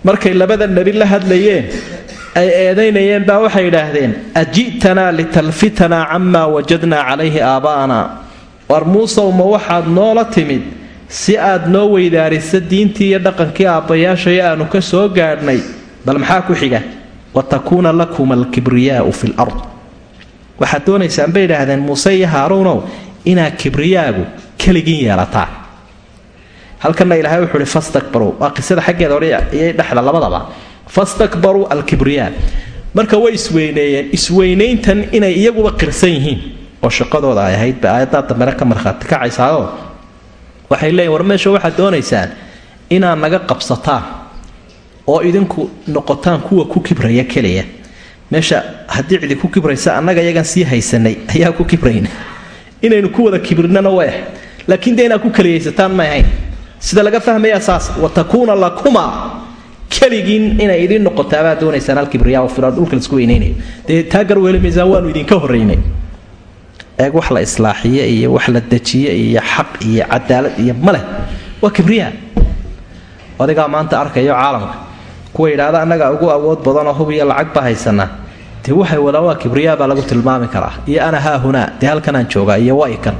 Markay labada nebi la hadlayeen ay eedaynayeen baa waxay idhaahdeen aji'tanaa litalfitanaa camaa wajadnaa calayhi aabba'ana war muusow ma waxaad noola timid si aad noo weydaarisa diintii iyo dhaqankii aabbayaashayo aanu ka soo gaadhnay? Bal maxaa ku xiga? Wa takuuna lakum alkibriyaau fi lard waxaad doonaysaan bay idhaahdeen muuse iyo haaruunow inaad kibriyaagu keligiin yeelataan halkana ilaahay wuxuu ihi fastakbaruu waa qisada xaggeeda hore iyay dhexda labadaba. Fastakbaruu alkibriyaa marka way isweyneeyeen isweynayntan inay iyaguba qirsan yihiin oo shaqadooda ay ahayd aayaddaa dambena ka markhaati kacaysaao waxay leeyiin war meesha waxaad doonaysaan inaad naga qabsataan oo idinku noqotaan kuwa ku kibraya keliya. Meesha haddii cidi ku kibraysa annaga iyagan sii haysanay ayaa ku kibrayna. Inaynu ku wada kibrinana way ahayd laakiin dee ku keliyaysataan may ahayn sida laga fahmayaa saas wa takuuna lakuma keligiin inay idiin noqotaabaad doonaysaan alkibriyaa filan dhulka la isku weynaynayo dee taa garweeli maysaan waanu idinka horraynay eeg wax la islaaxiye iyo wax la dejiye iyo xaq iyo cadaalad iyo maleh waa kibriyaa adigaa maanta arkayo caalamka. Kuwa yidhaahda annaga ugu awood badanoo hub iyo lacag ba haysanaa dee waxay wadaan waa kibriyaa baa lagu tilmaami karaa. Iyo ana haa hunaa. Dee halkanaan joogaa iyo waikan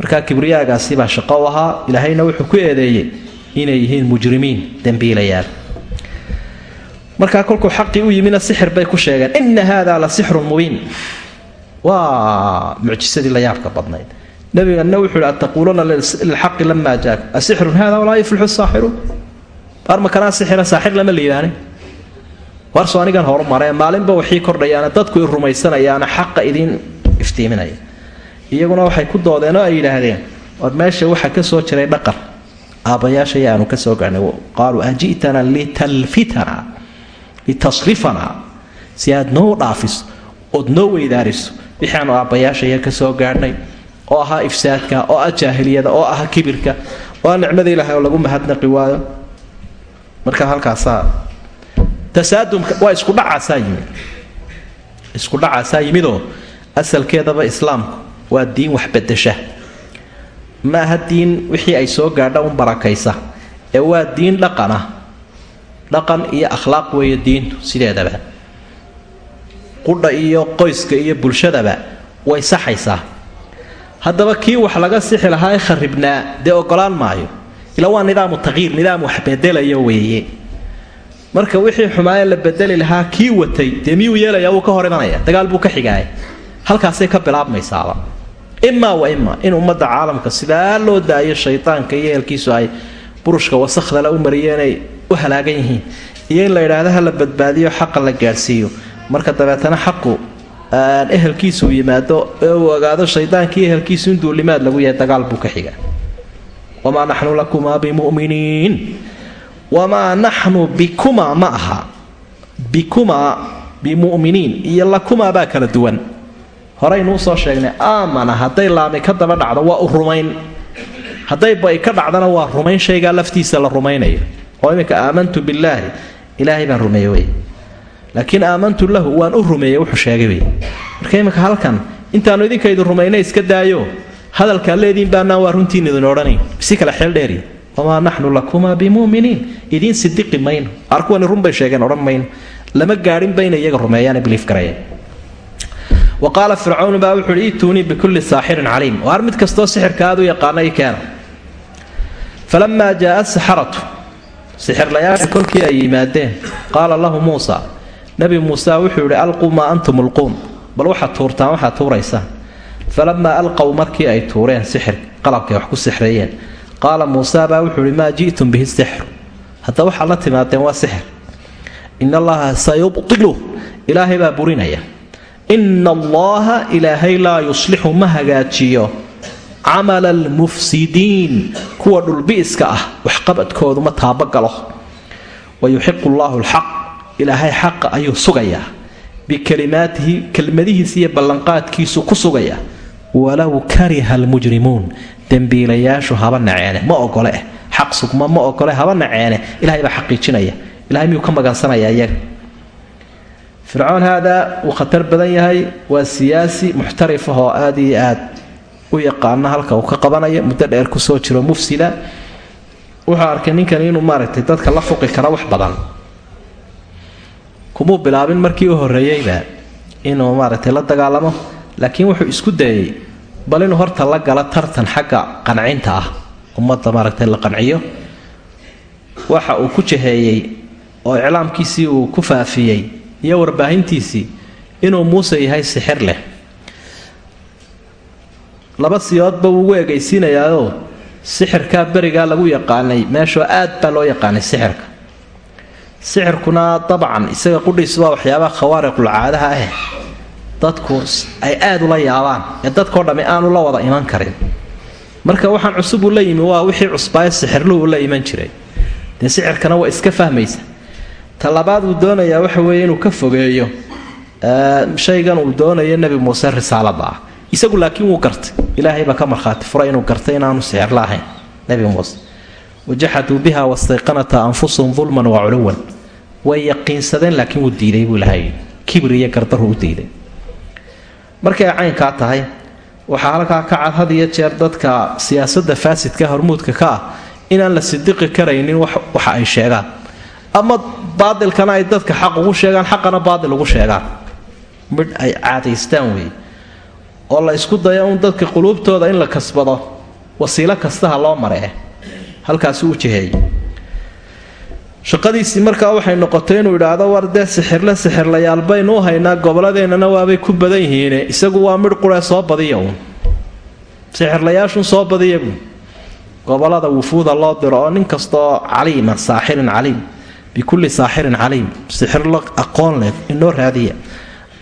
markaa kibriyaagaasi baa shaqo u ahaa. Ilaahayna wuxuu ku eedeeyey inay yihiin mujrimiin dembiilayaal. Markaa kolkuu xaqii u yimina sixir bay ku sheegeen ina hada la sixrun mubiin. Waa mucjisadii la yaabka badnayd nabigana wuxuu hi ataquuluuna lilxaqi lamaa jaak asixrun hada walaa yuflixu saaxiruun armakanaa sixira saaxir lama liibaane warso anigan horumaree maalinba waxii kordhayaana dadku i rumaysanayaana xaqa idiin iftiiminaya iyaguna waxay ku doodeen oo ay yidhaahdeen war meesha waxaa ka soo jiray dhaqan aabbayaashaya aanu ka soo gaarnay. Qaaluu aji'tana litalfitana litasrifanaa si aad noo dhaafiso ood noo weydaariso. Wixii aanu aabbayaashaya ka soo gaadhnay oo ahaa ifsaadka oo ah jaahiliyada oo ah kibirka oo nicmada ilaahay oo lagu mahadnaqi waayo. Marka halkaasaa tasaadumka waa iskudhacaasaa yimid. Iskudhacaasaa yimidoo asalkeedaba islaamku waa diin wax bedesha ma diin wixii ay soo gaadha un barakaysa. Ee waa diin dhaqan ah dhaqan iyo akhlaaq weeye diintu sideedaba. Qudha iyo qoyska iyo bulshadaba way saxaysaa. Haddaba kii wax laga sixi lahaa ee kharibnaa dee ogolaan maayo. Ila waa nidaamu taqyiir nidaam wax bedelayo weeye. Marka wixii xumaayee la bedeli lahaa kii watay dee miyuu yeelaya wuu ka hor imanaya? Dagaal buu ka xigaaya halkaasay ka bilaabmaysaaba imaa wa ima in ummadda caalamka sidaa loo daayo shaydaanka iyo ehelkiisu ay burushka wasakhdala u mariyeenay u halaagan yihiin. Iyo in la yidhaahdo ha la badbaadiyo xaqa la gaadhsiiyo. Marka dabeetana xaqu ehelkiisu yimaado ee uu ogaado shaydaankii ehelkiisu in duulimaad lagu yahay dagaal buu ka xiga wamaa naxnu lakumaa bimuminiin. Wamaa naxnu bikumaa ma aha. Bikumaa bimuminiin iyo lakumaa baa kala duwan horeynuu soo sheegnay aamana hadday laami ka daba dhacdo waa u rumayn. Hadday bay ka dhacdana waa rumayn shaygaa laftiisa la rumaynayo oo iminka aamantu billaahi. Ilaahay baan rumeeye wey. Laakiin aamantu lahu waan u rumeeyey wuxuu sheegay wey. Marka iminka halkan intaanu idinkaydu rumayna iska daayo. Hadalkaa leediin baanaan waa runtiin idin odhanayn. Si kale xeel dheeri. Wamaa naxnu lakumaa bimuminiin idiin sidiqi mayno. Arkuwani runbay sheegeen odhan mayno. Lama gaadhinba inay iyaga rumeeyaan biliif garayeen wa qaala fircawn baa wuxuuhi ituunii bikulli saaxirin caliim waar mid kastoo sixirka aad u yaqaana i keena falamaa jaaa saxaratu sixirlayaasha kolkii ay yimaadeen qaala lahu muusa nabi muuse wuxuu yihi alquu maa antum ulquun bal waxaad tuurtaan waxaad tuuraysaan falamaa alqow markii ay tuureen sixir qalabkay wax ku sixreeyeen qaala muuse baa wuxuu ihi maa ji'tum bihi sixru hadda waxaad la timaadeen waa sixir in allaha ina allaha ilaahay laa yuslixu ma hagaajiyo. Camala almufsidiin kuwa dhulbi'iska ah waxqabadkoodu ma taabagalo wa yuxiqu llaahu lxaq ilaahay xaqa ayuu sugayaa bikalimaatihi kelmadihiisa iyo ballanqaadkiisu ku sugaya. Walow kariha almujrimuun dembiilayaashu haba naceene ma ogole. Xaq sugma ma ogole haba naceene ilahay baa xaqiijinaya. Ilahay miyuu ka magansanayaa iyaga fircoon haadaa wuu khatar badan yahay waa siyaasi muxtarif ah oo aada iyo aad u yaqaana halka uu ka qabanaya muddo dheer ku soo jiro mufsida. Wuxuu arkay ninkani inuu maaragtay dadka la fuqi kara wax badan. Kumuu bilaabin markii u horreeyeyba inuu maaragtay la dagaalamo laakiin wuxuu isku dayay bal inuu horta la galo tartan xagga qancinta ah. Ummadda maaragtay la qanciyo. Waxa uu ku jaheeyey oo iclaamkiisii uu ku faafiyey iyo warbaahintiisii inuu muuse yahay sixir leh. Laba siyoodba wuu ugu egaysiinayaao sixirkaa berigaa lagu yaqaanay meeshoo aad baa loo yaqaanay sixirka. Sixirkuna dabcan isaga qudhiisu waa waxyaabaha khawaariqulcaadaha ah. Dadku ay aad ula yaabaan ee dadkao dhammi aanu la wada iman karin. Marka waxaan cusub uu la yimi waa wixii cusbaayo sixirlu uu la iman jiray. Dee sixirkana waa iska fahmaysa ta labaad uu doonayaa waxa weeye inuu ka fogeeyo shaygan uu doonayo nebi muuse risaalada ah. Isagu laakiin wuu gartay. Ilaahaybaa ka markhaati furay inuu gartay inaanu sixirla ahayn nebi muuse. Wajaxaduu biha wastayqanata anfusuhum dulman wa culuwan. Way yaqiinsadeen laakiin wuu diiday buu ilahay kibri iyo gardaru u diiday markay caynkaa tahay waxaa halkaa ka cad had iyo jeer dadka siyaasadda faasidka hormuudka ka ah inaan la sidiqi karaynin waxa ay sheegaan ama baadilkana ay dadka xaq ugu sheegaan xaqana baadil ugu sheegaan. Midh ay caadaystaan weeye oo la isku dayo un dadka quluubtooda in la kasbado wasiilo kastaha loo maree. Halkaasi u jiheeyay shaqadiisii markaa waxay noqotay inuu idhaahdo war dee sixirle sixirlayaal baynu u haynaa gobolladeennana waabay ku badan yihiine. Isagu waa midh quree soo badiya uun. Sixirlayaashun soo badiya buu wufuuda loo diro oo nin kastaoo caliima saaxirin caliim bikulli saaxirin caliim sixirlo aqoon leh inoo raadiya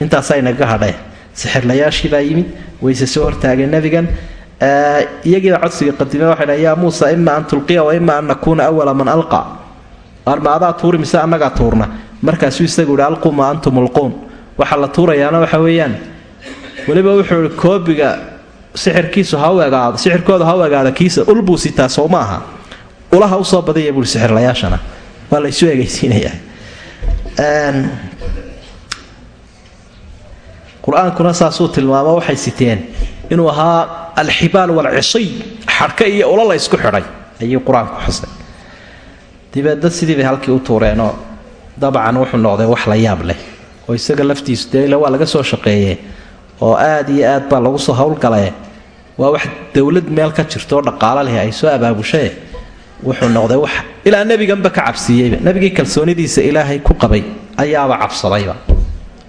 intaasaa inaga hadhee sixirlayaashiibaa yimid wayse soo hortaageen nebigan iyagiiba codsiga qadime waxay dhahen yaa muusa ima an tulqiya wa an nakuuna awala man alqa arma adaa tuuri mise annagaa tuurna markaasuu isagu ihi alquu ma antum ulquun waxaa la tuurayaana waxa weeyaan weliba wuxuu ihi koobiga sixirkiisu ha u egaado sixirkooda ha u egaada kiisa ul buu sitaa soo ma aha ulaha u soo badaya buui sixirlayaashana waa la isu egaysiinayaa qur'aankuna saasuu tilmaamo waxay siteen inuu ahaa alxibaal walcishiy xadhka iyo ula la ysku xidhay ayuu qur'aanku xusay. Dibeedna sidii bay halkii u tuureenoo dabcan wuxuu noqday wax la yaab leh oo isaga laftiisu dee waa laga soo shaqeeye oo aad iyo aad baa lagu soo howlgalae waa wax dowlad meel ka jirto oo dhaqaalo leh ay soo abaabushae wuxuu noqday wax. Ilaa nebiganba ka cabsiiyeyba. Nebigii kalsoonidiisa ilaahay ku qabay ayaaba cabsadayba.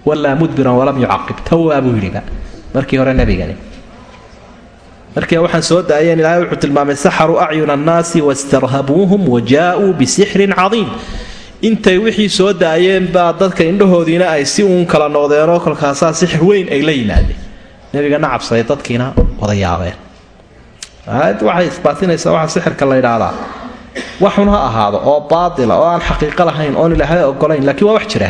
Walaa mudbiran walam yucaqib. Tawaa buu yidhiba markii hore nebigani. Markii waxaan soo daayeen ilaahay wuxuu tilmaamay saxaruu acyuna annaasi wastarhabuuhum wa jaa-uu bisixrin cadiim. Intay wixii soo daayeen baa dadka indhahoodiina ay si uun kala noqdeenoo kolkaasaa sixir weyn ay la yimaadeen. Nebigana cabsaday dadkiina wada yaabeen. Waxay isbaatinaysaa waxaa sixirka la yidhaahdaa waxun ha ahaado oo baatila oo aan xaqiiqo lahayn oon ilaahay ogolayn laakiin waa wax jira.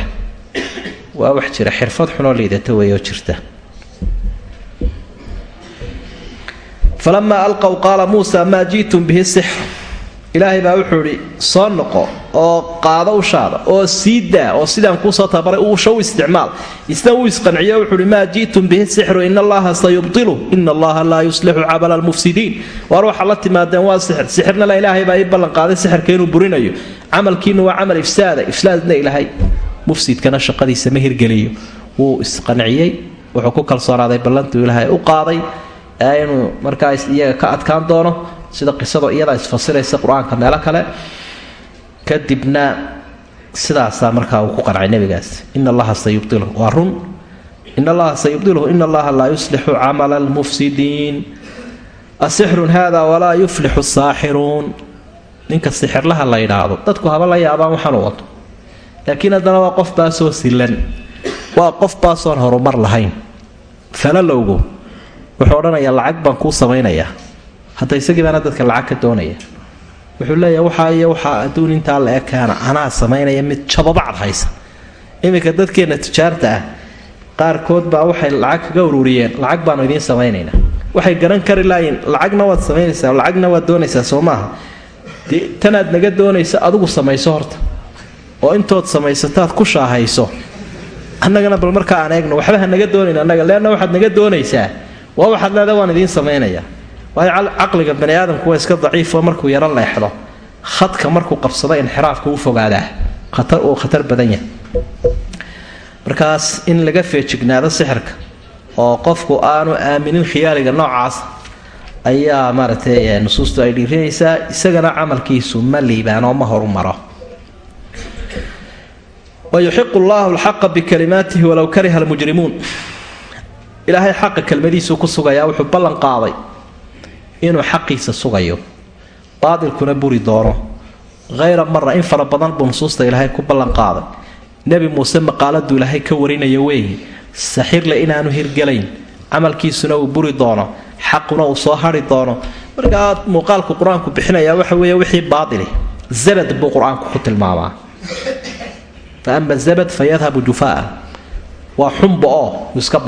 Waa wax jira. Xirfad xunoo liidata weeyoo jirta. Falamaa alqow qaala muusa maa ji'tum bihi sixr ilaahay baa wuxuu idhi soo noqo oo qaado ushaada oo sii oo sidaan kuusoo tababaray uusha u isticmaal. Isna uu isqanciyo wuxuu ihi maa ji'tum bihi sixru ina allaha sayubtilu ina allaha laa yuslixu cabala almufsidiin. Waar waxaa la timaadeen waa sixir. Sixirna la ilaahay baa ii ballanqaaday sixirka inuu burinayo. Camalkiinu waa camal ifsaada ifsaadna ilaahay mufsidkana shaqadiisa ma hirgeliyo. Wuu isqanciyey wuxuu ku kalsoonaaday ballantuu ilaahay u qaaday. Inuu markaa iyaga ka adkaan doono sida qisada iyadaa isfasiraysa qur'aanka meelo kale kadibna sidaasaa markaa uu ku qancay nebigaas. In allaha sayubdiluhu waa run. In allaha sayubdiluhu in allaha laa yuslixu camala almufsidiin asixrun hada walaa yuflixu saaxiruun ninka sixirlaha la yidhaahdo dadku haba la yaabaan waxaanu wato. Laakiin haddana waa qof baasoo silan. Waa qof baasoon horumar lahayn. Falalowgu wuxuu odhanayaa lacag baan kuu samaynayaa. Hadda isagii baana dadka lacag ka doonaya wuxuu leeyahay waxaa iyo waxaa adduun intaa la ekaana anaa samaynaya mid jababacad haysa iminka dadkeenna tujaarta ah qaarkood baa waxay lacag kaga ururiyeen lacag baanu idiin samaynaynaa. Waxay garan kari laayiin lacagna waad samaynaysaa lacagna waad doonaysaa soo maaha. Dee tanaad naga doonaysa adigu samayso horta. Oo intood samaysataad ku shaahayso. Annagana bal markaa aan eegno waxba ha naga doonayn annaga leanna waxaad naga doonaysaa. Waa waxaad leedahay waan idiin samaynayaa waayo caqliga bani aadamku waa iska daciifo markuu yaro leexdo khadka markuu qabsado inxiraafka u fogaadaa. Khatar uu khatar badan yahay. Markaas in laga feejignaado sixirka oo qofku aanu aaminin khiyaaliga noocaas ayaa maaragtay nusuustu ay dhiirinaysaa isagana camalkiisu ma liibaanoo ma horumaro. Wayuxiqu llaahu alxaqa bikalimaatihi walow kariha almujrimuun. Ilaahay xaqa kelmadiisuu ku sugayaa wuxuu ballan qaaday inuu xaqiisa sugayo baadilkuna buri doono hayra mara in fara badan buu nusuusta ilaahay ku ballanqaaday nebi muuse maqaaladuu ilaahay ka warinaya weeye saxirle inaanu hirgelayn camalkiisuna uu buri doono xaquna uu soo hari doono. Markaa muuqaalku qur'aanku bixinayaa waxa weeye wixii baadili. Zabad buu qur'aanku ku tilmaamaa. Fa zabad fa yadhabu waa xunba oo iska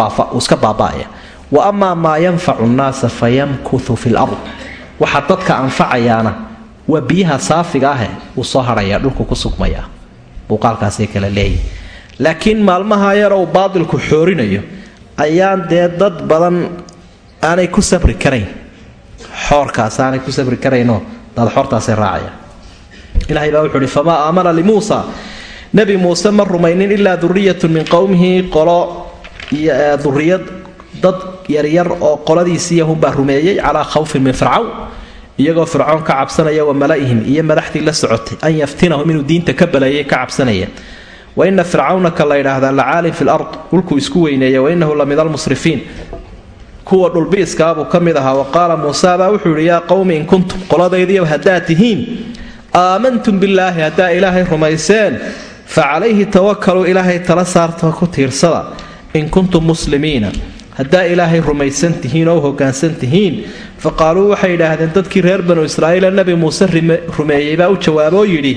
baaba'aya wa amaa maa yanfacu nnaasa fa yamkuthu fi lard waxaa dadka anfacayaana waa biyaha saafiga ahe uu soo hadhayaa dhulku ku sugmaya. Muuqaalkaasay kala leeyihi laakiin maalmaha yaroo uu baadilku xoorinayo ayaan dee dad badan aanay ku sabri karayn. Xoorkaas aanay ku sabri karaynoo daadxoortaasay raacaya. Ilahay baa wuxuu uhi famaa aamana limuusa nebi muuse ma rumaynin ilaa duriyatun min qowmihi qolo duriyad dad yaryar oo qoladiisiiyahunbaa rumeeyey calaa khawfin min fircawn iyagoo fircoon ka cabsanaya wa mala'ihim iyo madaxdii la socotay an yaftinahum inuu diinta ka baleeyay ka cabsanaya. Wa ina fircawna ka la ydhaahdaa lacaalin fi lard dhulkuu isku weyneeya wa inahu la mid almusrifiin kuwa dhulbiiskaabuu ka mid ahaa wa qaala muusa baa wuxuu yidhi yaa qowmi in kuntum qoladaydiiyow haddaad tihiin aamantum billaahi haddaa ilaahay rumayseen fa calayhi tawakaluu ilaahay tala saarta ku tiirsada in kuntum muslimiina haddaa ilaahay rumaysan tihiin oo hoggaansan tihiin fa waxay yidhaahdeen dadkii reer banu israa'iila nebi muuse rumeeyey baa u jawaaboo yidhi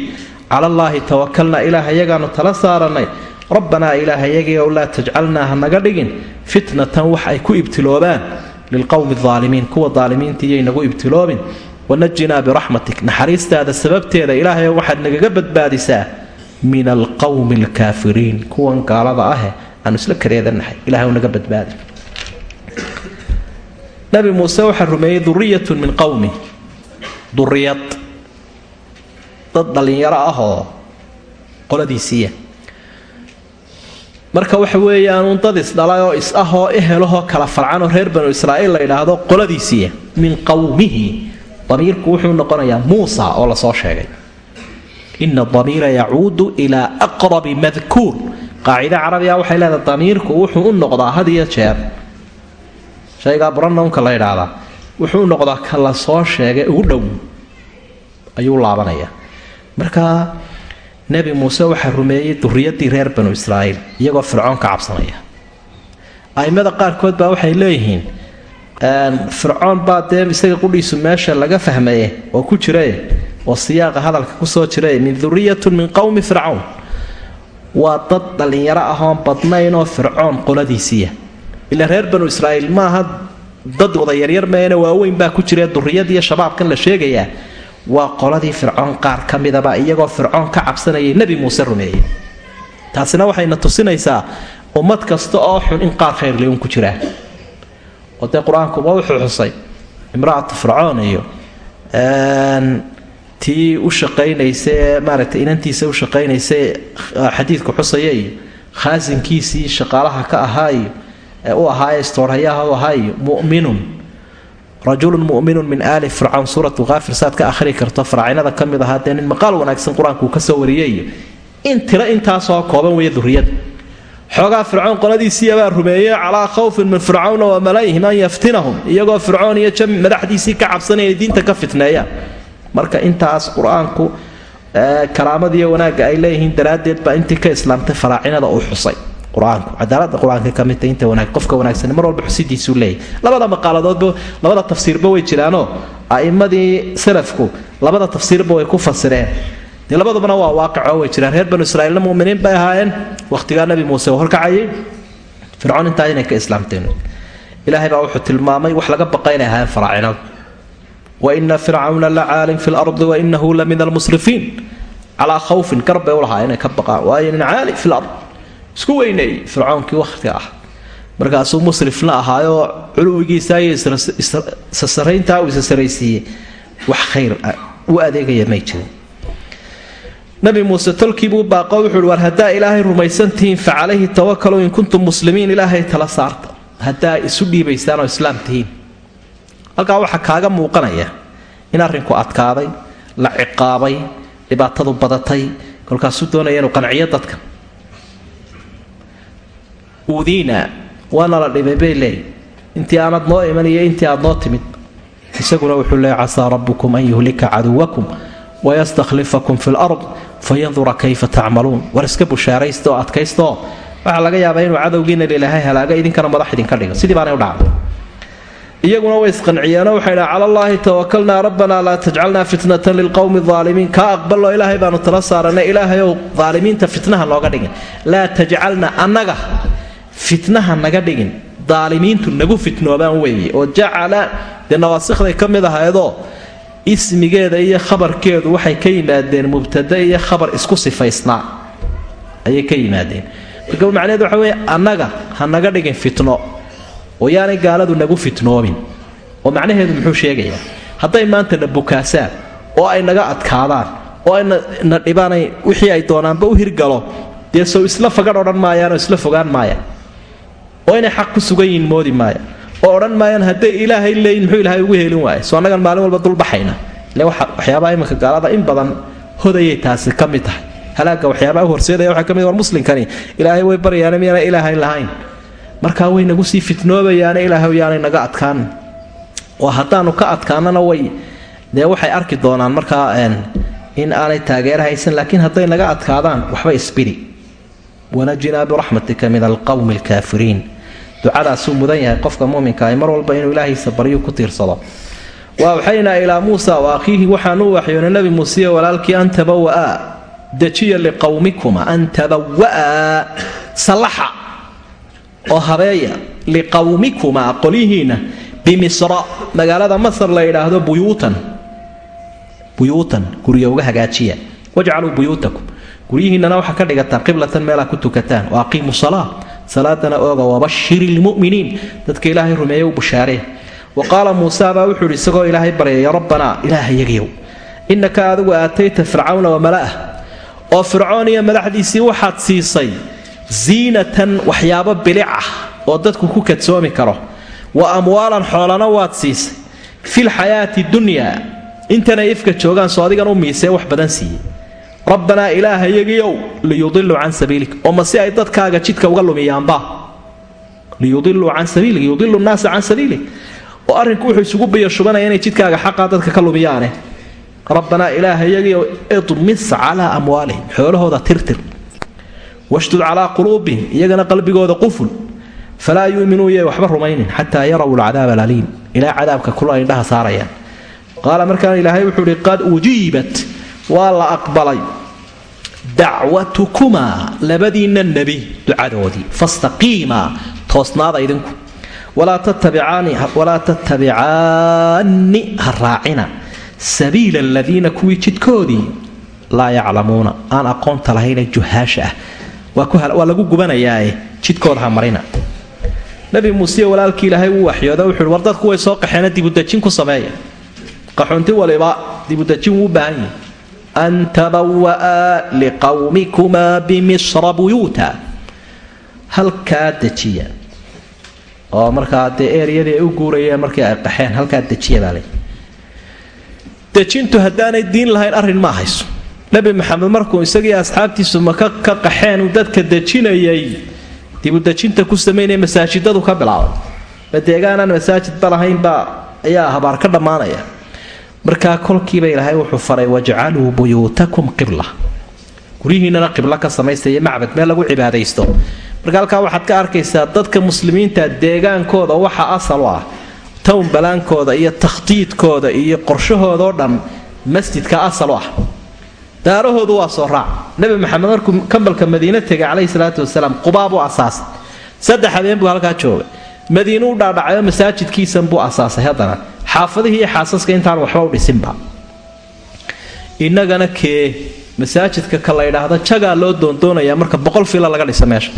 calallaahi tawakalna ilaah yagaanu tala saarannay rabbanaa ilaahayagii ow laa tajcalnaa ha naga dhigin. Fitnatan wax ay ku ibtiloobaan. Lilqowmi aalimiin kuwa daalimiintiiyay nagu ibtiloobin. Wanajinaa biraxmatik naxariistaada sababteeda ilaahay waxaad nagaga badbaadisaa. Min alqowmi alkaafiriin kuwan gaalada ahe aanu isla kareedanahay. Ilahay naga badbaadi nabi muuse waxaa rumeeyey duriyatun min qowmi duriyad dad dhallinyaro ah oo qoladiisiiya. Marka waxa weeyaanuun dad isdhalay oo is ah oo ehelahoo kala farcanoo reer banu israa'iil la yidhaahdo qoladiisiiya. Min qowmihi damiirku wuxuu noqonayaa muusa oo la soo sheegay. Ina damiira yacuudu ilaa aqrabi madkuur. Qaacida carabiga waxay leedahay damiirku wuxuu u noqdaa had iyo jeer shaygaa branownka la ydhaahdaa wuxuu noqdaa ka la soo sheegay ugu dhow ayuu laabanaya. Marka nebi muuse waxaa rumeeyey duriyadii reer banu israa'iil iyagoo fircoon ka cabsanaya. Aimada qaarkood baa waxay leeyihiin fircoon baa dee isaga qudhiisu meesha laga fahmaye oo ku jirae oo siyaaqa hadalka ku soo jirae min duriyatun min qowmi fircawn waa dad dhallinyaro ahoon badnaynoo fircoon qoladiisiiya ila reer banu israa'iil. Maaha dad wada yaryar meena waaweyn baa ku jirae duriyadiiyo shabaabkan la sheegayaa. Waa qoladii fircoon qaar ka midaba iyagoo fircoon ka cabsanayay nebi muuse rumeeyey. Taasina waxayna tusinaysaa ummad kasta oo xun in qaar khayrli un ku jiraa oo dee qur'aankuba wuxuu xusay. Imra'atu fircoon iyo tii u shaqaynaysa maaragtay inantiisa u shaqaynaysa xadiidku xusaya iyo khaasinkiisii shaqaalaha ka ahaa iyo u ahaaye stoorhayaha u ahaa iyo mu'minun rajulun mu'minun min aali fircawn suuratu haafir saad ka akhri karto faraacinada ka mid ahaa dee nin maqaal wanaagsan qur'aanku uu ka soo wariyay iyo in tiro intaasoo kooban weeye duriyada xoogaa fircoon qoladiisiiyabaa rumeeyey calaa khawfin min fircawna wa malayhim an yaftinahum iyagoo fircoon iyo jami madaxdiisii ka cabsanaya diinta ka fitneeyaan marka intaas qur'aanku karaamadiiyo wanaagga ay leeyihiin daraaddeed baa intii ka islaamtay faraacinada uu xusay qur'aanku. Cadaalada qur'aanka ka midta inta wanaag qofka wanaagsan mar walba xusidiisuu leeyahy labada maqaaladoodba labada tafsiirba way jiraanoo? A'immadii salafku labada tafsiirba way ku fasireen. Dee labadubana waa waaqicoo way jiraan. Reer banu israiilna muminiin bay ahaayeen. Wakhtigaa nabi muuse uu horkacayay fircoon intaa inay ka islaamteen. Ilaahay baa wuxuu tilmaamay wax laga baqa inay ahaayeen faraacinadu waina fircawna la caalin fi lardi wainahu la min almusrifiin calaa khawfin gar bay inay ka baqaan. Waayo nin caali fi lard isku weyneeyey fircoonkii wakhtiga ah. Markaasuu musrifna ahaayoo culuwigiisa iyo isasarayntaa uu isasaraysiiyey wax khayr u adeegaya may jirin nabi muuse tolkiibuu baaqo wuxuu uhi war haddaa ilaahay rumaysantihiin fa calayhi in kuntum muslimiin ilaahay tala saarta. Haddaa isu dhiibaysaan oo islaam tihiin. Halkaa waxaa kaaga muuqanaya in arrinku adkaaday la ciqaabay dhibaatadu badatay kolkaasuu doonaya inuu qanciyo dadka uudiina waana la dhibay bay leey intii aanad noo iman iyo intii aad noo timid isaguna wuxuu leeyay casaa rabbukum an yuhlika caduwakum wayastakhlifakum fi lard fayandura kayfa tacmaluun. War iska bushaaraysta oo waxaa laga yaabaa inuu cadowgiina ilaahay halaaga idinkana madax idinka dhigo. Sidii baanay u dhacday. Iyaguna way isqanciyeenoo waxay dhaha cala allaahi tawakalnaa rabbanaa laa tajcalnaa fitnatan lilqowmi aalimiin. Kaa aqballo ilaahay baanu tala saaranay ilaahayow aalimiinta fitnaha nooga dhigin laa tajcalna annaga fitnaha naga dhigin. Daalimiintu nagu fitnoobaan weeye oo jacala dee nawaasikday ka mid ahaydoo ismigeeda iyo khabarkeedu waxay ka yimaadeen mubtada iyo khabar isku sifaysnaa. Ayay ka yimaadeen. Marka macnaheed waxa weeye annaga ha naga dhigin fitno. Oo yaanay gaaladu nagu fitnoobin oo macnaheedu muxuu sheegayaa? Hadday maanta na bukaasaan oo ay naga adkaadaan oo ay na dhibaanay wixii ay doonaanba u hirgalo dee sow isla fagadh odhan maayaanoo isla fogaan maayaan oo inay xaq ku sugan yihiin moodi maaya oo odhan maayaan hadday ilaahay leeyihiin muxuu ilaahay ugu helin waaya soo annagan maalin walba dulbaxayna. Ile waxyaabaha iminka gaalada in badan hodayay taasi ka mid tahay. Halaaga waxyaabaha u horseedaya waxaa ka mid war muslimkani ilaahay way baryaane miyaana ilaahay lahayn. Markaa way nagu sii fitnoobayaane ilaahay yaanay naga adkaan. Oo haddaanu ka adkaanana way dee waxay arki doonaan markaa in aanay taageero haysan laakiin hadday naga adkaadaan waxba isbiri wanajinaa biraxmatika min alqowmi alkaafiriin ducadaasuu mudan yahay qofka muminka ah mar walba inuu ilaahiisa baryu ku tiirsado. Wa awxaynaa ilaa muusa wa akhiihi waxaan u waxyoonay nebi muusiya walaalkii an tabawaa dejiya liqowmikuma an tabawaa sallaxa oo habeeya liqowmikumaa qolyihiinna bimisra magaalada masar la yidhaahdo buyuutan buyuutan guryo uga hagaajiya wajcaluu buyuutakum guryihiinnana waxaa ka dhigataan qiblatan meelaa ku tukataan wa aqiimu salaa salaadana ooga wabashir ilmu'miniin dadka ilaahay rumeeye u bushaaree wa qaala muusa baa wuxuu idhi isagoo ilaahay baryaya rabbanaa ilaahayagyow innaka adigu aatayta fircawna wa mala'ah oo fircoon iyo madaxdiisii waxaad siisay ziinatan waxyaabo bilic ah oo dadku ku kadsoomi karo. Wa amwaalan xoolana waad siisay filxayaati dunyaa intanay ifka joogaan soo adigan u miisee wax badan siiyey rabbanaa ilaahayagiyow liyudiluu can sabiilik. Oo ma si ay dadkaaga jidka uga lumiyaanba? Liyudiluu can sabiilik yudilu nnaasa can sabiilik. Oo arrinku wuxuu isugu biyashubanaya inay jidkaaga xaqaa dadka ka lumiyaane. Rabbanaa ilaahayagiyow idmis calaa amwaalihim xoolahooda tirtir. Washdud calaa quluubihim iyagana qalbigooda quful. Falaa yuuminuu yay waxba rumaynin xataa yaraw lcadaab alaliim ilaa cadaabka kula indhaha saarayaan. Qaala markaan ilaahay wuxuu ihi qad ujiibat. Waa la aqbalay dacwatukumaa labadiinna nebi ducadoodii fastaqiimaa toosnaada idinku walaa tattabicaanni ha raacina sabiila aladiina kuwii jidkoodii laa yaclamuuna aan aqoonta lahayne juhaasha ah waa lagu gubanayaae jidkooda ha marina nabi muuse walaalkii ilaahay wuu waxyooda war dadku way soo qaxeena dibudejin ku sameeya qaxoonti waliba dibudejin wuu baahan yahi an tabawa'a liqowmikumaa bimisra buyuuta halkaa dejiya oo markaa dee eeriyadii ay u guurayeen markii ay qaxeen halkaa dejiya baa dejintu haddaanay diin lahayn arrin ma hayso nebi maxamed markuu isagii asxaabtiisu maka ka qaxeen uu dadka dejinayay dibudejinta ku samaynaya masaajidadu ka bilaabay ma deegaanaan masaajidba lahaynbaa ayaa habaar ka dhammaanaya markaa kolkiiba ilaahay wuxuu faray wajcaluu buyuutakum qibla. Guryihiinnana qiblo ka samaystaiyo macbad meel lagu cibaadaysto. Marka halkaa waxaad ka arkaysaa dadka muslimiinta deegaankooda waxa asal u ah. Town balaankooda iyo takhdiidkooda iyo qorshahoodao dhan masjidka asal u ah. Daarahoodu waa soo raac. Nebi maxamed markuu kambalka madiine tegay calayhi salaatu wasalaam qubaabuu asaasay saddex habeen buu halkaa joogay madiinu u dhaadhacayo masaajidkiisan buu asaasay haddana. Xaafadihii xaasaska intaan waxba u dhisinba innagana kee masaajidka ka la ydhaahdo jagaa loo doondoonayaa marka boqol fila laga dhisa meesha.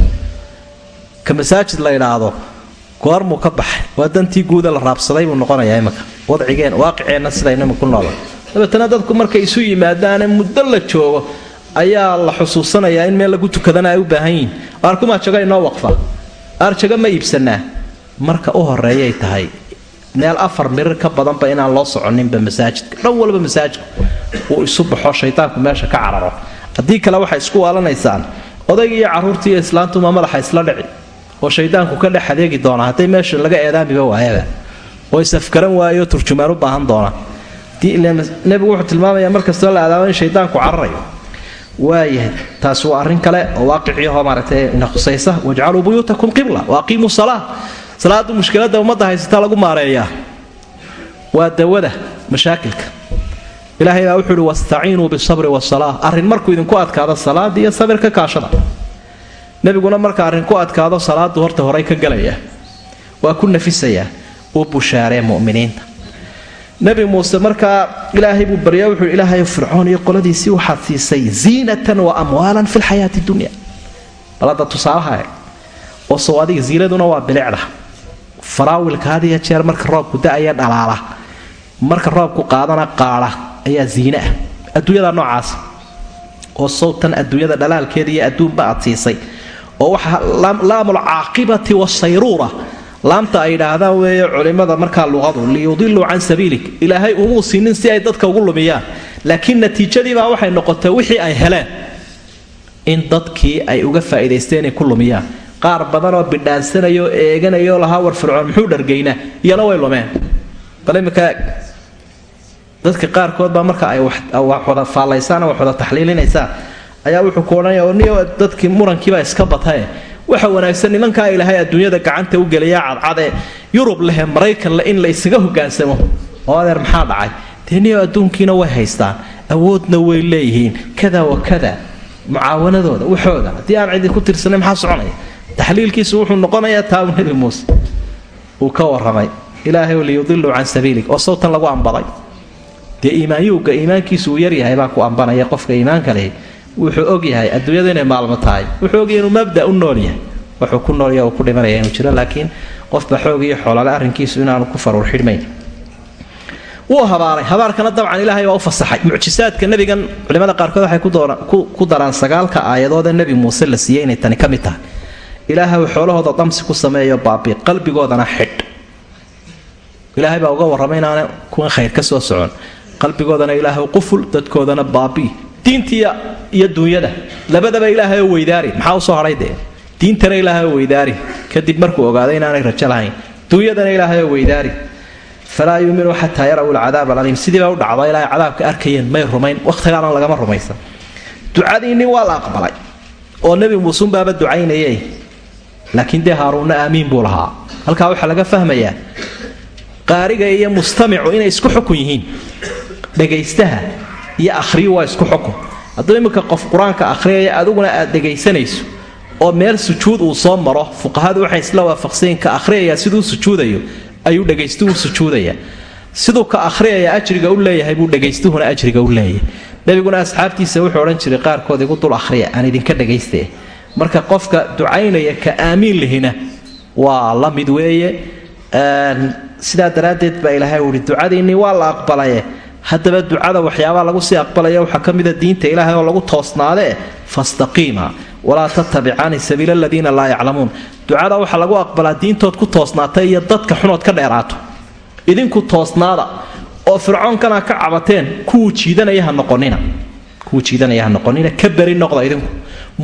Ka masaajid la ydhaahdo goormuu ka baxay. Waa dantii guuda la raabsaday buu noqonayaa imika wadcigeen waaqiceenna sidaynama ku noola dabeetana dadku markay isu yimaadaane muddo la joogo ayaa la xusuusanayaa in meel lagu tukadana ay u baahan yihiin. Aarkumaa jago inoo waqfa. Aarjago ma iibsanaa marka u horeeyay tahay. Meel afar mirir ka badanba inaan loo soconinba masaajidka. Dhan walba masaajidku uu isu baxo shaydaanku meesha ka cararo. Haddii kale waxay isku waalanaysaan odayga iyo carruurtii iyo islaantuma madaxa isla dhici. Oo shaydaanku ka dhex adeegi doona hadday meesha laga eedaamiba waayaba. Oo isafgaran waayo turjumaan u baahan doona. Nebigu wuxuu tilmaamayaa markastoo la adaamo in shaydaanku cararayo. Waayahay taasi waa arrin kale oo waaqiciyaho maaragtay khusaysa wajcaluu buyuutakum qibla waaqiimuu salaa salaadu mushkilada ummadda haysata lagu maareeyaa. Waa dawada mashaakilka. Ilaahay baa wuxuu uhi wastaciinuu bisabri wasalaa arrin markuu idinku adkaado salaada iyo sabirka kaashada. Nebiguna marka arrin ku adkaado salaadu horta horay ka galaya. Waa ku nafisayaa uu bushaaree muminiinta. Nebi muuse markaa ilaahay buu barya wuxuu ilaahay fircoon iyo qoladiisii waxaad siisay ziinatan wa amwaalan fi lxayaati dunya. Balada tusaalaha oo sow adiga ziinaduna waa bilicda faraawilka had iyo jeer marka roobku da'aya dhalaala. Marka roobku qaadana qaada ayaa ziine ah. Adduunyada noocaas oo sowtan adduunyada dhalaalkeeda iyo adduunba aad siisay oo waxa laamulcaaqibati wasayruura laamta ay idhaahdaan weeye culimmada markaa luqadu liyudiluu can sabiilik ilaahay umuu siinin si ay dadka ugu lumiyaan. Laakiin natiijadiibaa waxay noqotay wixii ay heleen in dadkii ay uga faa'iidaysteen inay ku lumiyaan qaar badanoo bidhaansanayo eeganayoo lahaa war fircoon muxuu dhargaynaa iyana way lumeen. Bal iminka dadka qaarkood baa marka ay wax wada faallaysaan wax wada taxliilinaysaan ayaa wuxuu ku odhanaya oo niyo dadkii murankiibaa iska batae waxa wanaagsan nimankaa ilaahay adduunyada gacanta u geliya cadcade yurub lehe maraykan le in la hogaansamo. Oo adeer maxaa dhacay? Dee niyo adduunkiina way haystaan. Awoodna way leeyihiin. Kada wa kada mucaawanadooda waxooda haddii aan cidi ku tirsanay maxaa soconaya taxliilkiisu wuxuu noqonayaa taabu nebi muuse. Uu ka waramay ilaahay liyudiluu can sabiilik. Oo sawtan lagu ambaday. Dee iimaanyuuga iimaankiisu uu yaryahay baa ku ambanaya qofka iimaanka leh. Wuxuu ogyahay adduunyada inay maalmo tahay. Wuxuu ogyahay inuu mabda u nool yahay. Wuxuu ku noolya uu ku dhimanaya inuu jiro laakiin qofba xoog iyo xoolale arrinkiisu inaanu ku faruur wuu habaaray. Habaarkana dabcan ilaahay waa u fasaxay. Mucjisaadka nebigan culimada qaarkood waxay ku daraan sagaalka aayadoodee nebi muuse la siiyey inay tani ka mid tahay ilaahay xoolahooda damsi ku sameeyo baabi qalbigoodana xidh. Ilaahay baa uga warramay inaana kuwan khayr ka soo socon. Qalbigoodana ilaahay quful dadkoodana baabi diintiya iyo duunyada labadaba ilaahay oo weydaari. Maxaa u soo hadhay dee? Diintana ilaahay oo weydaari. Kadib markuu ogaaday inaanay rajo lahayn duunyadana ilaahay oo weydaari. Falaa yuuminuu xataa yaraw lcadaab alaliim. Sidiibaa u dhacda ilaa cadaabka arkayeen may rumayn wakhtigaana lagama rumaysan. Ducadiinni waa la aqbalay oo nebi muusunbaaba ducaynayay laakiin dee haaruunna aamiin buu lahaa. Halkaa waxaa laga fahmayaa qaariga iyo mustamicu inay isku xukun yihiin. Dhagaystaha iyo akhriyu waa isku xukun. Hadduu iminka qof qur'aanka akhriyaya adiguna aad dhegaysanayso oo meel sujuud uu soo maro fuqahadu waxay isla waafaqsayin ka akhriyayaa siduu sujuudayo ayuu dhagaystuhu sujuudaya siduu ka akhriyaya ajriga u leeyahay buu dhagaystuhuna ajriga u leeyahay. Nebiguna asxaabtiisa wuxuu odhan jiray qaarkood igu dul akhriya aan idinka dhagayste marka qofka ducaynaya ka aamiin lihina waa la mid weeye. Sidaa daraaddeed baa ilaahay uhi ducadiinnii waa la aqbalaye. Haddaba ducada waxyaabaa lagu sii aqbalaya waxaa ka mida diinta ilaahay oo lagu toosnaadee fastaqiima walaa tattabicaani sabiila aladiina laa yaclamuun. Ducada waxaa lagu aqbalaa diintood ku toosnaatay iyo dadka xunood ka dheeraato. Idinku toosnaada oo fircoonkana ka cabateen kuwuu jiidanaya ha noqonina. Kuwuu jiidanaya ha noqonina ka beri noqda idinku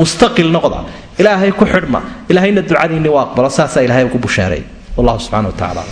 mustaqil noqda. Ilaahay ku xidhma. Ilaahayna ducadiinni waa aqbalo saasaa ilahay ugu bushaareey wallahu subxana wa tacala